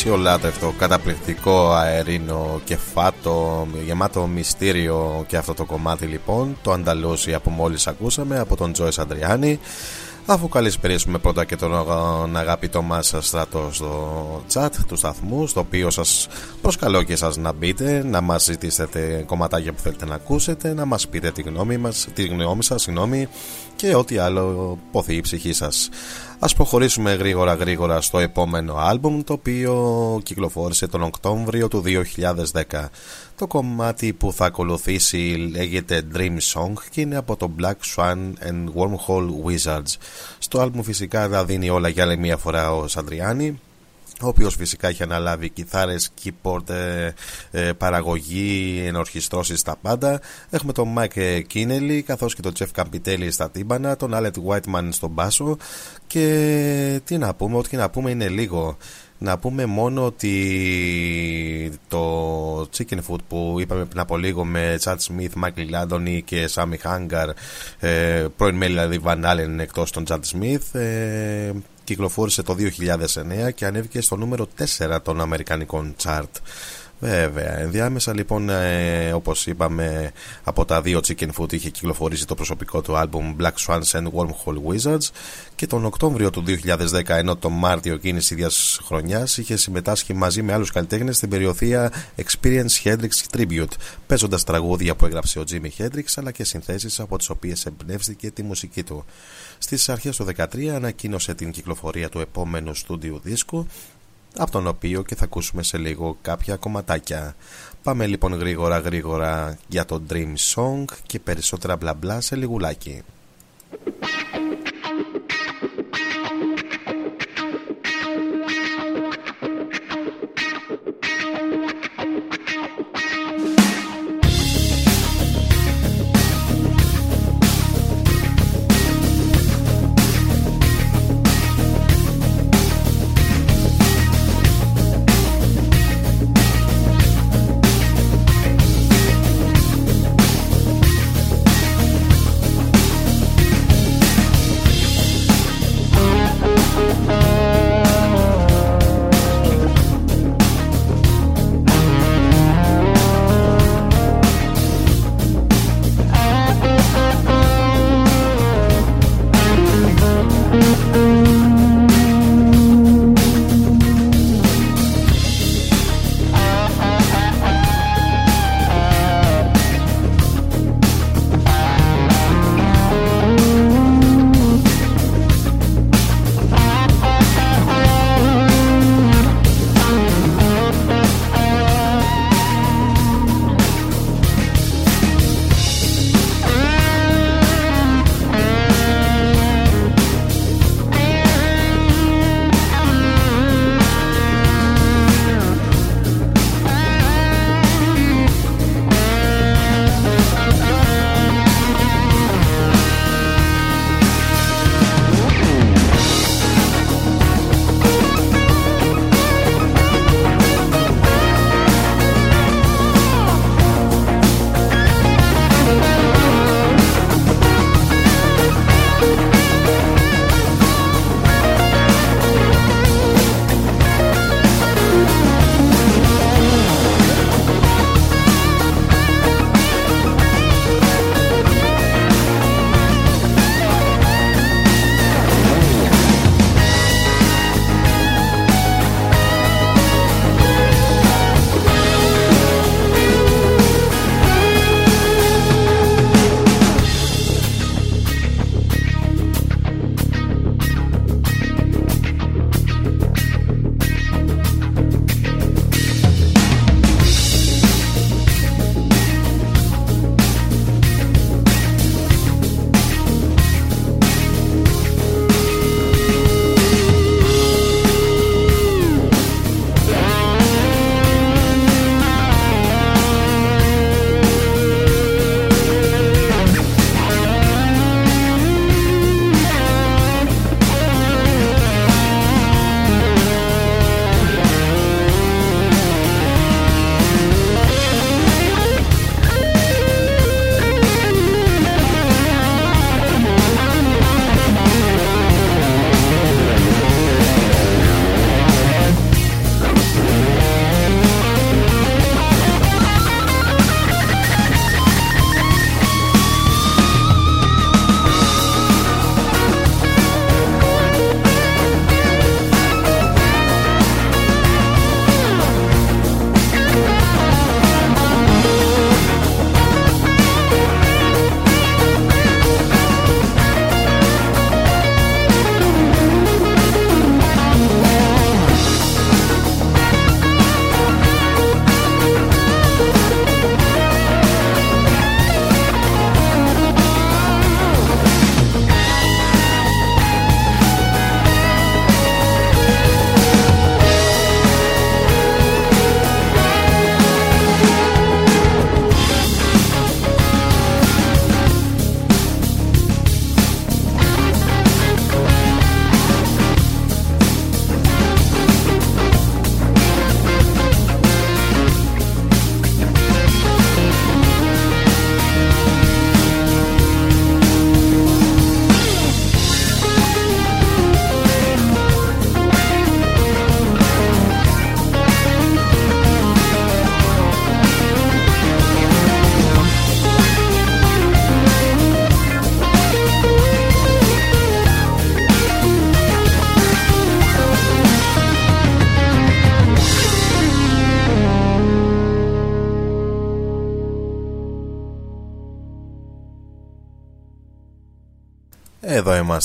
αξιολάτευτο, καταπληκτικό αερίνο κεφάτο, γεμάτο μυστήριο και αυτό το κομμάτι λοιπόν, το Ανταλούσια που μόλις ακούσαμε από τον Τζόις Αντριάννη Αφού καλησπέρισουμε πρώτα και τον αγαπητό μας στρατό στο chat του σταθμού στο οποίο σας προσκαλώ και σας να μπείτε να μας ζητήσετε κομματάκια που θέλετε να ακούσετε να μας πείτε τη γνώμη, μας, τη γνώμη σας συγγνώμη, και ό,τι άλλο ποθεί η ψυχή σας. Ας προχωρήσουμε γρήγορα γρήγορα στο επόμενο άλμπουμ το οποίο κυκλοφόρησε τον Οκτώβριο του 2010 το κομμάτι που θα ακολουθήσει λέγεται Dream Song και είναι από το Black Swan and Wormhole Wizards. Στο άλμπουμ φυσικά θα δίνει όλα για άλλη μια φορά ο Σαντριάνη ο οποίος φυσικά έχει αναλάβει κιθάρες, keyboard, ε, ε, παραγωγή, ενορχιστρώσεις στα πάντα. Έχουμε τον Mike Kinnelly καθώς και τον Jeff Campitelli στα τύμπανα, τον Alec Whiteman στον μπάσο και τι να πούμε, ό,τι να πούμε είναι λίγο. Να πούμε μόνο ότι το Chicken Food που είπαμε πριν από λίγο με Chad Smith, Michael Landony και Sammy Hangar, ε, πρώην μέλη δηλαδή Van Allen εκτός των Chad Smith, ε, κυκλοφόρησε το 2009 και ανέβηκε στο νούμερο 4 των Αμερικανικών chart. Βέβαια, ενδιάμεσα λοιπόν ε, όπως είπαμε από τα δύο Chicken Food είχε κυκλοφορήσει το προσωπικό του άλμπουμ Black Swans and Wormhole Wizards και τον Οκτώβριο του 2010 ενώ τον Μάρτιο εκείνης ίδιας χρονιάς είχε συμμετάσχει μαζί με άλλους καλλιτέχνες στην περιοθεία Experience Hendrix Tribute παίζοντας τραγούδια που έγραψε ο Jimmy Hendrix αλλά και συνθέσεις από τις οποίες εμπνεύστηκε τη μουσική του. Στις αρχές του 2013 ανακοίνωσε την κυκλοφορία του επόμενου στούντιου δίσκου από τον οποίο και θα ακούσουμε σε λίγο κάποια κομματάκια. Πάμε λοιπόν γρήγορα γρήγορα για το Dream Song και περισσότερα μπλα μπλα σε λιγουλάκι.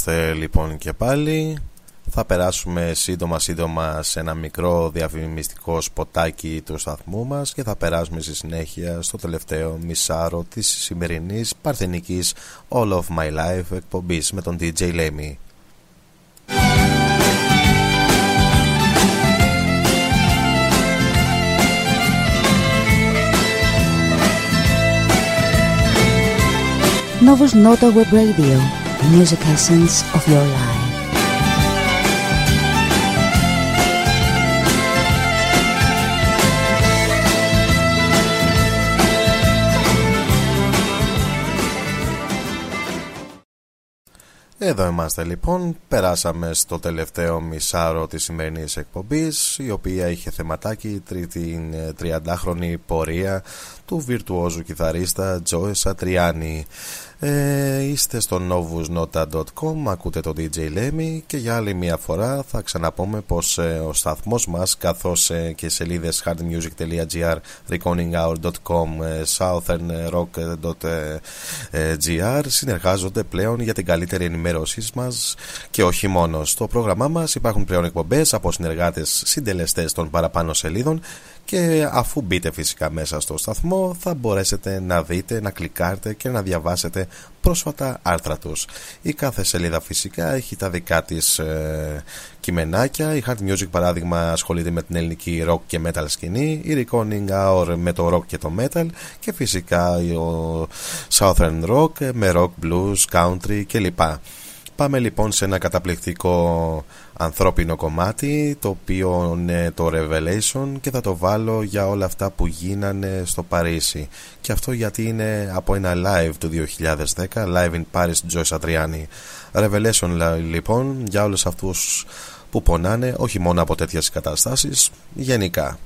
Είμαστε λοιπόν και πάλι. Θα περάσουμε σύντομα σύντομα σε ένα μικρό διαφημιστικό σποτάκι του σταθμού μας Και θα περάσουμε στη συνέχεια στο τελευταίο μισάρο της σημερινής παρθενικής All of My Life εκπομπής με τον DJ Lemmy Novus Nota Web Radio, the music essence of your life. Εδώ είμαστε λοιπόν, περάσαμε στο τελευταίο μισάρο της σημερινής εκπομπής η οποία είχε θεματάκι την 30χρονη πορεία του βιρτουόζου κιθαρίστα Τζόε Σατριάνη ε, είστε στο novusnota.com ακούτε το DJ Lemmy και για άλλη μια φορά θα ξαναπούμε πως ε, ο σταθμός μας καθώς ε, και σελίδες hardmusic.gr reckoninghour.com ε, southernrock.gr συνεργάζονται πλέον για την καλύτερη ενημέρωσή μας και όχι μόνο. Στο πρόγραμμά μας υπάρχουν πλέον εκπομπές από συνεργάτες συντελεστές των παραπάνω σελίδων και αφού μπείτε φυσικά μέσα στο σταθμό θα μπορέσετε να δείτε, να κλικάρετε και να διαβάσετε πρόσφατα άρθρα τους. Η κάθε σελίδα φυσικά έχει τα δικά της ε, κειμενάκια. Η Hard Music παράδειγμα ασχολείται με την ελληνική rock και metal σκηνή, η Reckoning Hour με το rock και το metal και φυσικά ο Southern Rock με rock, blues, country κλπ. Πάμε λοιπόν σε ένα καταπληκτικό ανθρώπινο κομμάτι το οποίο είναι το Revelation και θα το βάλω για όλα αυτά που γίνανε στο Παρίσι. Και αυτό γιατί είναι από ένα live του 2010 Live in Paris Joe Satriani Revelation λοιπόν για όλους αυτούς που πονάνε όχι μόνο από τέτοιες καταστάσεις γενικά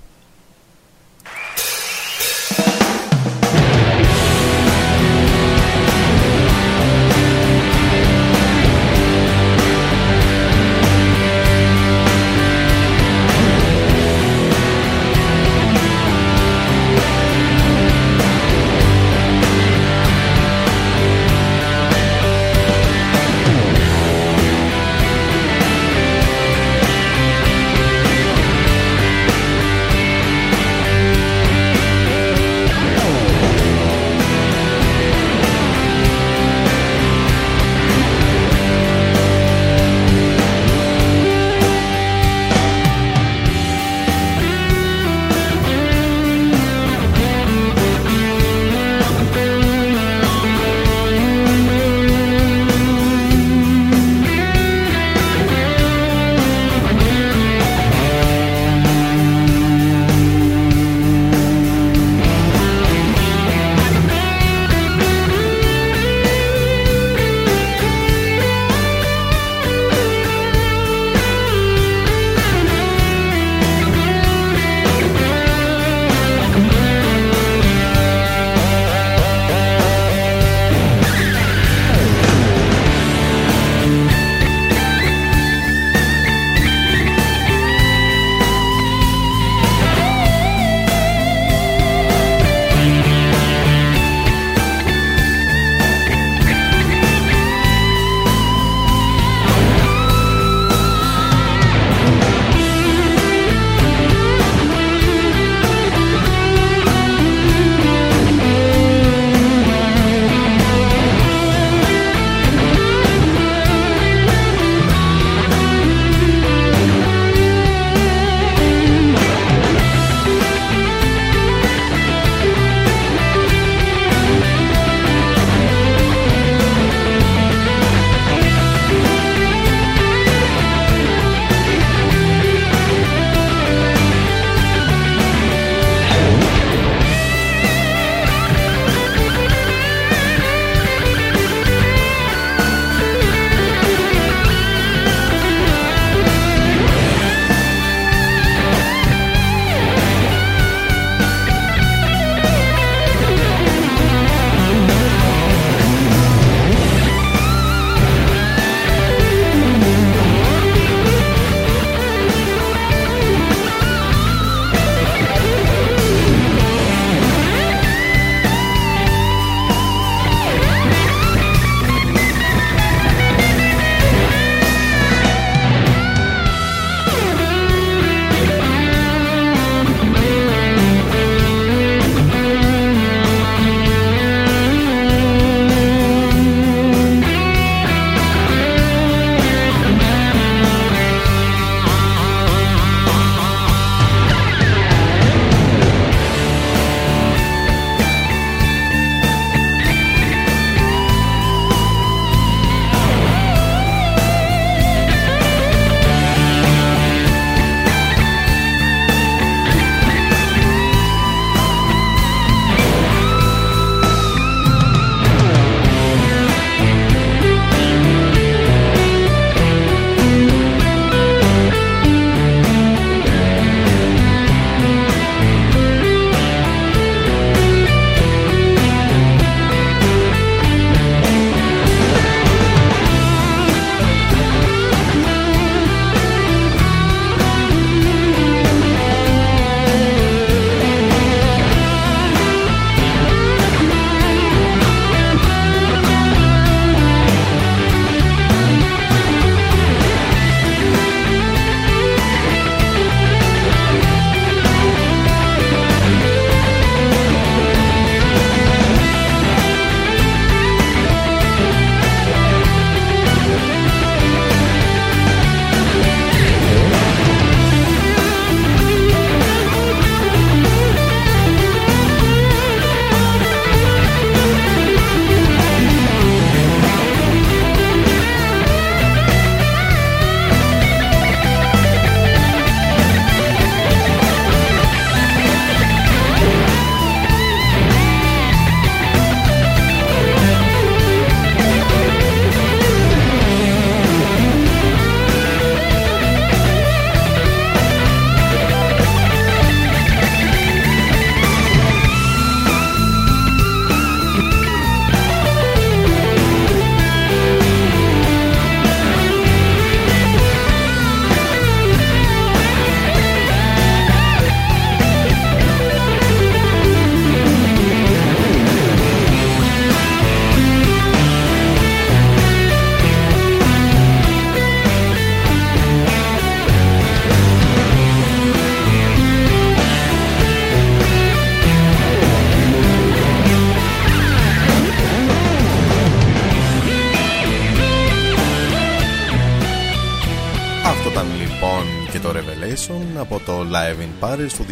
Live in Paris του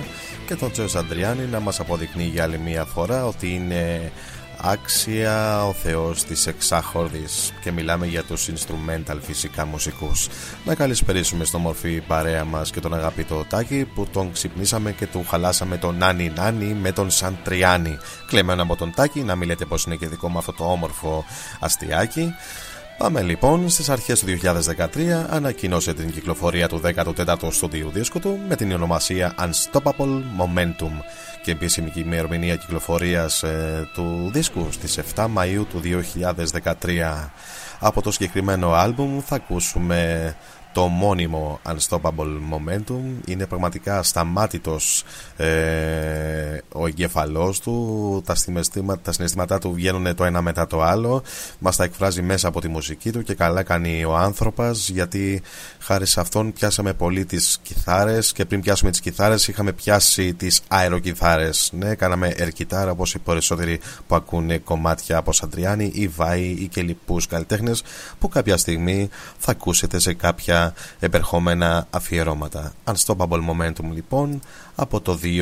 2010 και τον Τζος Αντριάννη να μας αποδεικνύει για άλλη μια φορά ότι είναι άξια ο θεός της εξάχορδης και μιλάμε για τους instrumental φυσικά μουσικούς. Να καλησπερίσουμε στο μορφή παρέα μας και τον αγαπητό Τάκη που τον ξυπνήσαμε και του χαλάσαμε τον Νάνι Νάνι με τον Σαντριάννη. Κλεμμένο από τον Τάκη να μην λέτε πως είναι και δικό μου αυτό το όμορφο αστιάκι Πάμε λοιπόν στις αρχές του 2013 ανακοινώσε την κυκλοφορία του 14ου στудίου δίσκου του με την ονομασία Unstoppable Momentum και επίσημη ημερομηνία κυκλοφορίας ε, του δίσκου στις 7 Μαΐου του 2013. Από το συγκεκριμένο άλμπουμ θα ακούσουμε το μόνιμο Unstoppable Momentum. Είναι πραγματικά σταμάτητος ε, ο εγκέφαλός του. Τα συναισθήματα, τα συναισθήματά του βγαίνουν το ένα μετά το άλλο. Μας τα εκφράζει μέσα από τη μουσική του και καλά κάνει ο άνθρωπος γιατί χάρη σε αυτόν πιάσαμε πολύ τις κιθάρες και πριν πιάσουμε τις κιθάρες είχαμε πιάσει τις αεροκιθάρες. Ναι, κάναμε ερκιτάρα όπως οι περισσότεροι που ακούνε κομμάτια από Σαντριάνη ή Βάη ή και λοιπούς καλλιτέχνες που κάποια στιγμή θα ακούσετε σε κάποια επερχόμενα αφιερώματα. Unstoppable Momentum λοιπόν από το 2013.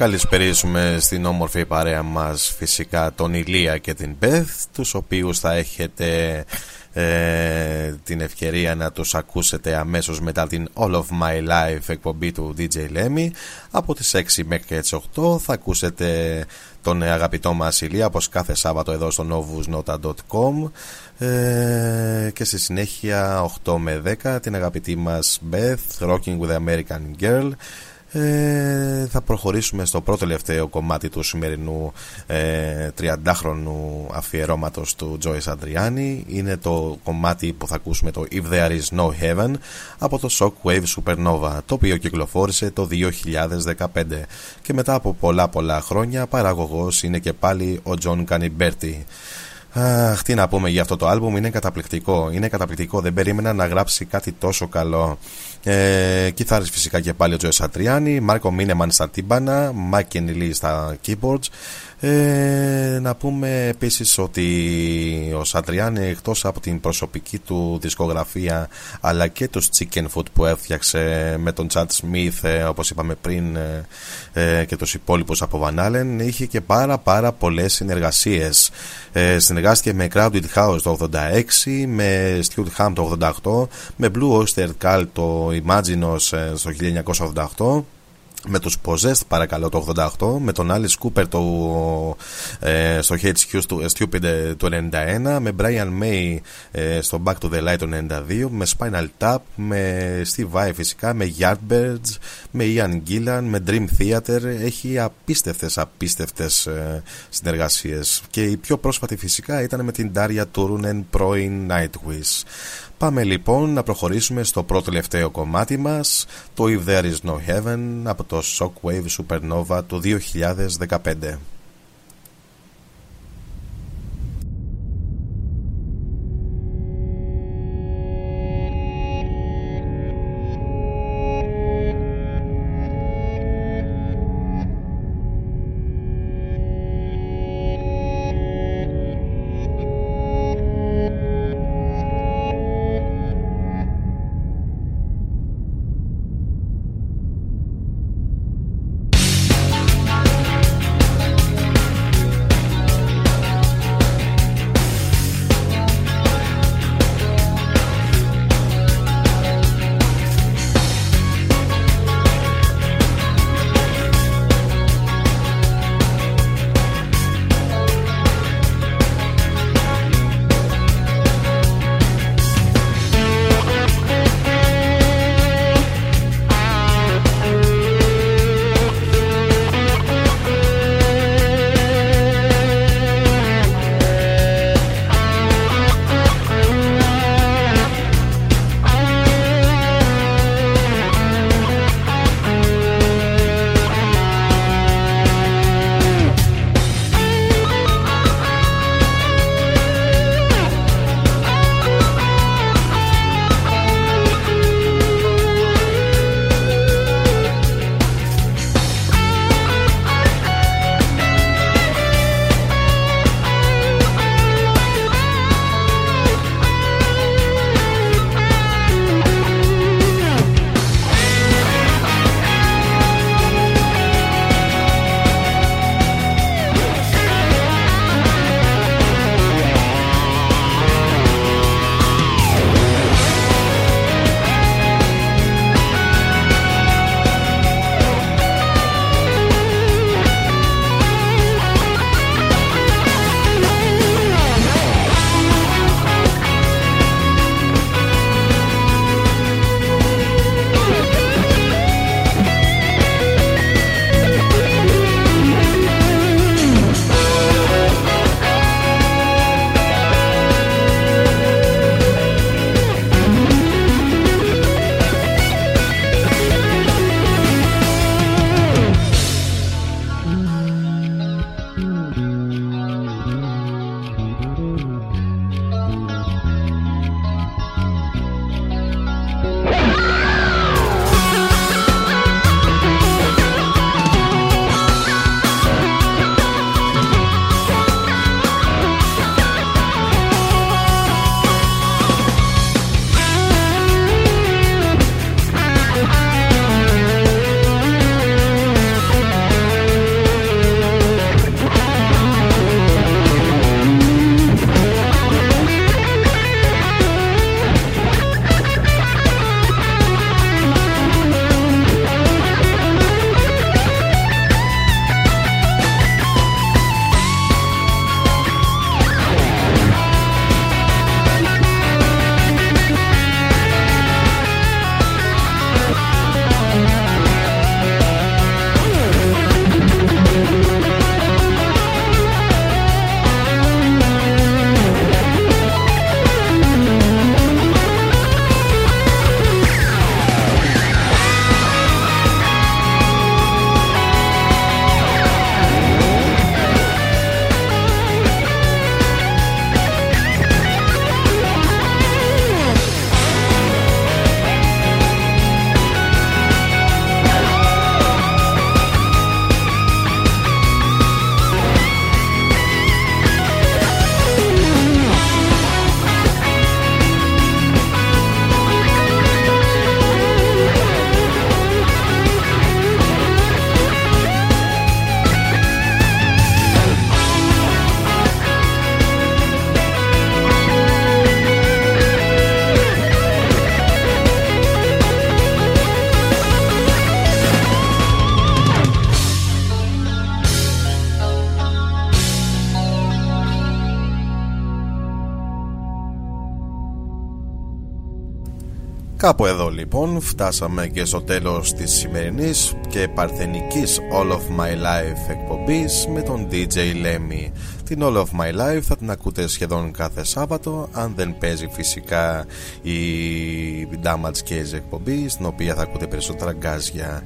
Καλησπερίσουμε στην όμορφη παρέα μας φυσικά τον Ηλία και την Μπεθ τους οποίους θα έχετε ε, την ευκαιρία να τους ακούσετε αμέσως μετά την All of My Life εκπομπή του DJ Lemmy από τις 6 μέχρι τις 8 θα ακούσετε τον αγαπητό μας Ηλία όπως κάθε Σάββατο εδώ στο novusnota.com ε, και στη συνέχεια 8 με 10 την αγαπητή μας Beth Rocking with the American Girl ε, θα προχωρήσουμε στο πρώτο τελευταίο κομμάτι του σημερινού ε, 30χρονου αφιερώματος του Joyce Adriani. Είναι το κομμάτι που θα ακούσουμε το If There Is No Heaven από το Shockwave Supernova το οποίο κυκλοφόρησε το 2015 και μετά από πολλά πολλά χρόνια παραγωγός είναι και πάλι ο John Caniberti Αχ, τι να πούμε για αυτό το άλμπουμ, είναι καταπληκτικό. Είναι καταπληκτικό, δεν περίμενα να γράψει κάτι τόσο καλό. Ε, κιθάρες φυσικά και πάλι ο Joe Satriani, Marco Minnemann στα τύμπανα, Mike Keneally στα keyboards. Ε, να πούμε επίσης ότι ο Satriani εκτός από την προσωπική του δισκογραφία αλλά και τους Chickenfoot που έφτιαξε με τον Chad Smith ε, όπως είπαμε πριν ε, ε, και τους υπόλοιπους από Van Halen είχε και πάρα πάρα πολλές συνεργασίες. Ε, συνεργάστηκε με Crowded House το 86 με Stuart Ham το 88 με Blue Oyster Cult το Imaginos ε, στο 1988 με τους Possessed παρακαλώ το 88 με τον Alice Cooper το, ε, στο Hate Stupid ε, το 91 με Brian May ε, στο Back to the Light το 92 με Spinal Tap με Steve Vai φυσικά. Με Yardbirds με Ian Gillan με Dream Theater. Έχει απίστευτες απίστευτες ε, συνεργασίες. Και η πιο πρόσφατη φυσικά ήταν με την Daria Turunen πρώην Nightwish Πάμε λοιπόν να προχωρήσουμε στο πρώτο τελευταίο κομμάτι μας το If There Is No Heaven από το Shockwave Supernova του 2015 Κάπου εδώ λοιπόν φτάσαμε και στο τέλος της σημερινής και παρθενικής All of My Life εκπομπής με τον DJ Lemmy. Την All of My Life θα την ακούτε σχεδόν κάθε Σάββατο αν δεν παίζει φυσικά η Damage Case εκπομπή στην οποία θα ακούτε περισσότερα γκάζια.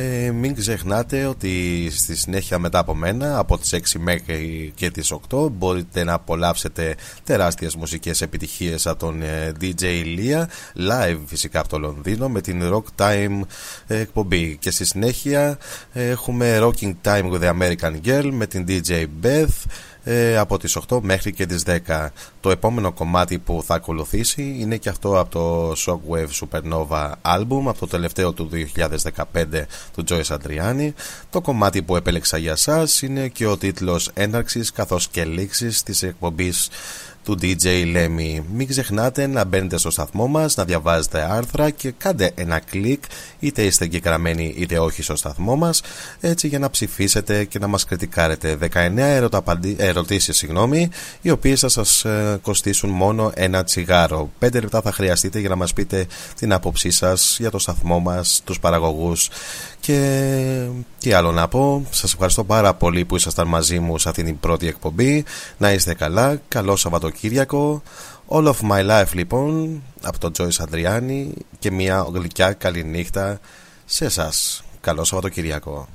Ε, μην ξεχνάτε ότι στη συνέχεια μετά από μένα από τις 6 μέχρι και τις 8 μπορείτε να απολαύσετε τεράστιες μουσικές επιτυχίες από τον ε, DJ Λία live φυσικά από το Λονδίνο με την Rock Time εκπομπή. Και στη συνέχεια έχουμε Rocking Time with the American Girl με την DJ Beth ε, από τις 8 μέχρι και τις 10. Το επόμενο κομμάτι που θα ακολουθήσει είναι και αυτό από το Shockwave Supernova album, από το τελευταίο του 2015 του Joyce Adriani. Το κομμάτι που επέλεξα για σας είναι και ο τίτλος έναρξης καθώς και λήξης της εκπομπής του DJ Lemmy. Μην ξεχνάτε να μπαίνετε στο σταθμό μας, να διαβάζετε άρθρα και κάντε ένα κλικ είτε είστε εγγεγραμμένοι είτε όχι στο σταθμό μας έτσι για να ψηφίσετε και να μας κριτικάρετε 19 ερωτήσεις συγγνώμη, οι οποίες θα σας ε, κοστίσουν μόνο ένα τσιγάρο 5 λεπτά θα χρειαστείτε για να μας πείτε την άποψή σας για το σταθμό μας, τους παραγωγούς και τι άλλο να πω, σας ευχαριστώ πάρα πολύ που ήσασταν μαζί μου σε αυτήν την πρώτη εκπομπή. Να είστε καλά, καλό Σαββατοκύριακο. All of my life λοιπόν, από τον Joyce Αντριάννη και μια γλυκιά καλή νύχτα σε εσάς. Καλό Σαββατοκύριακο.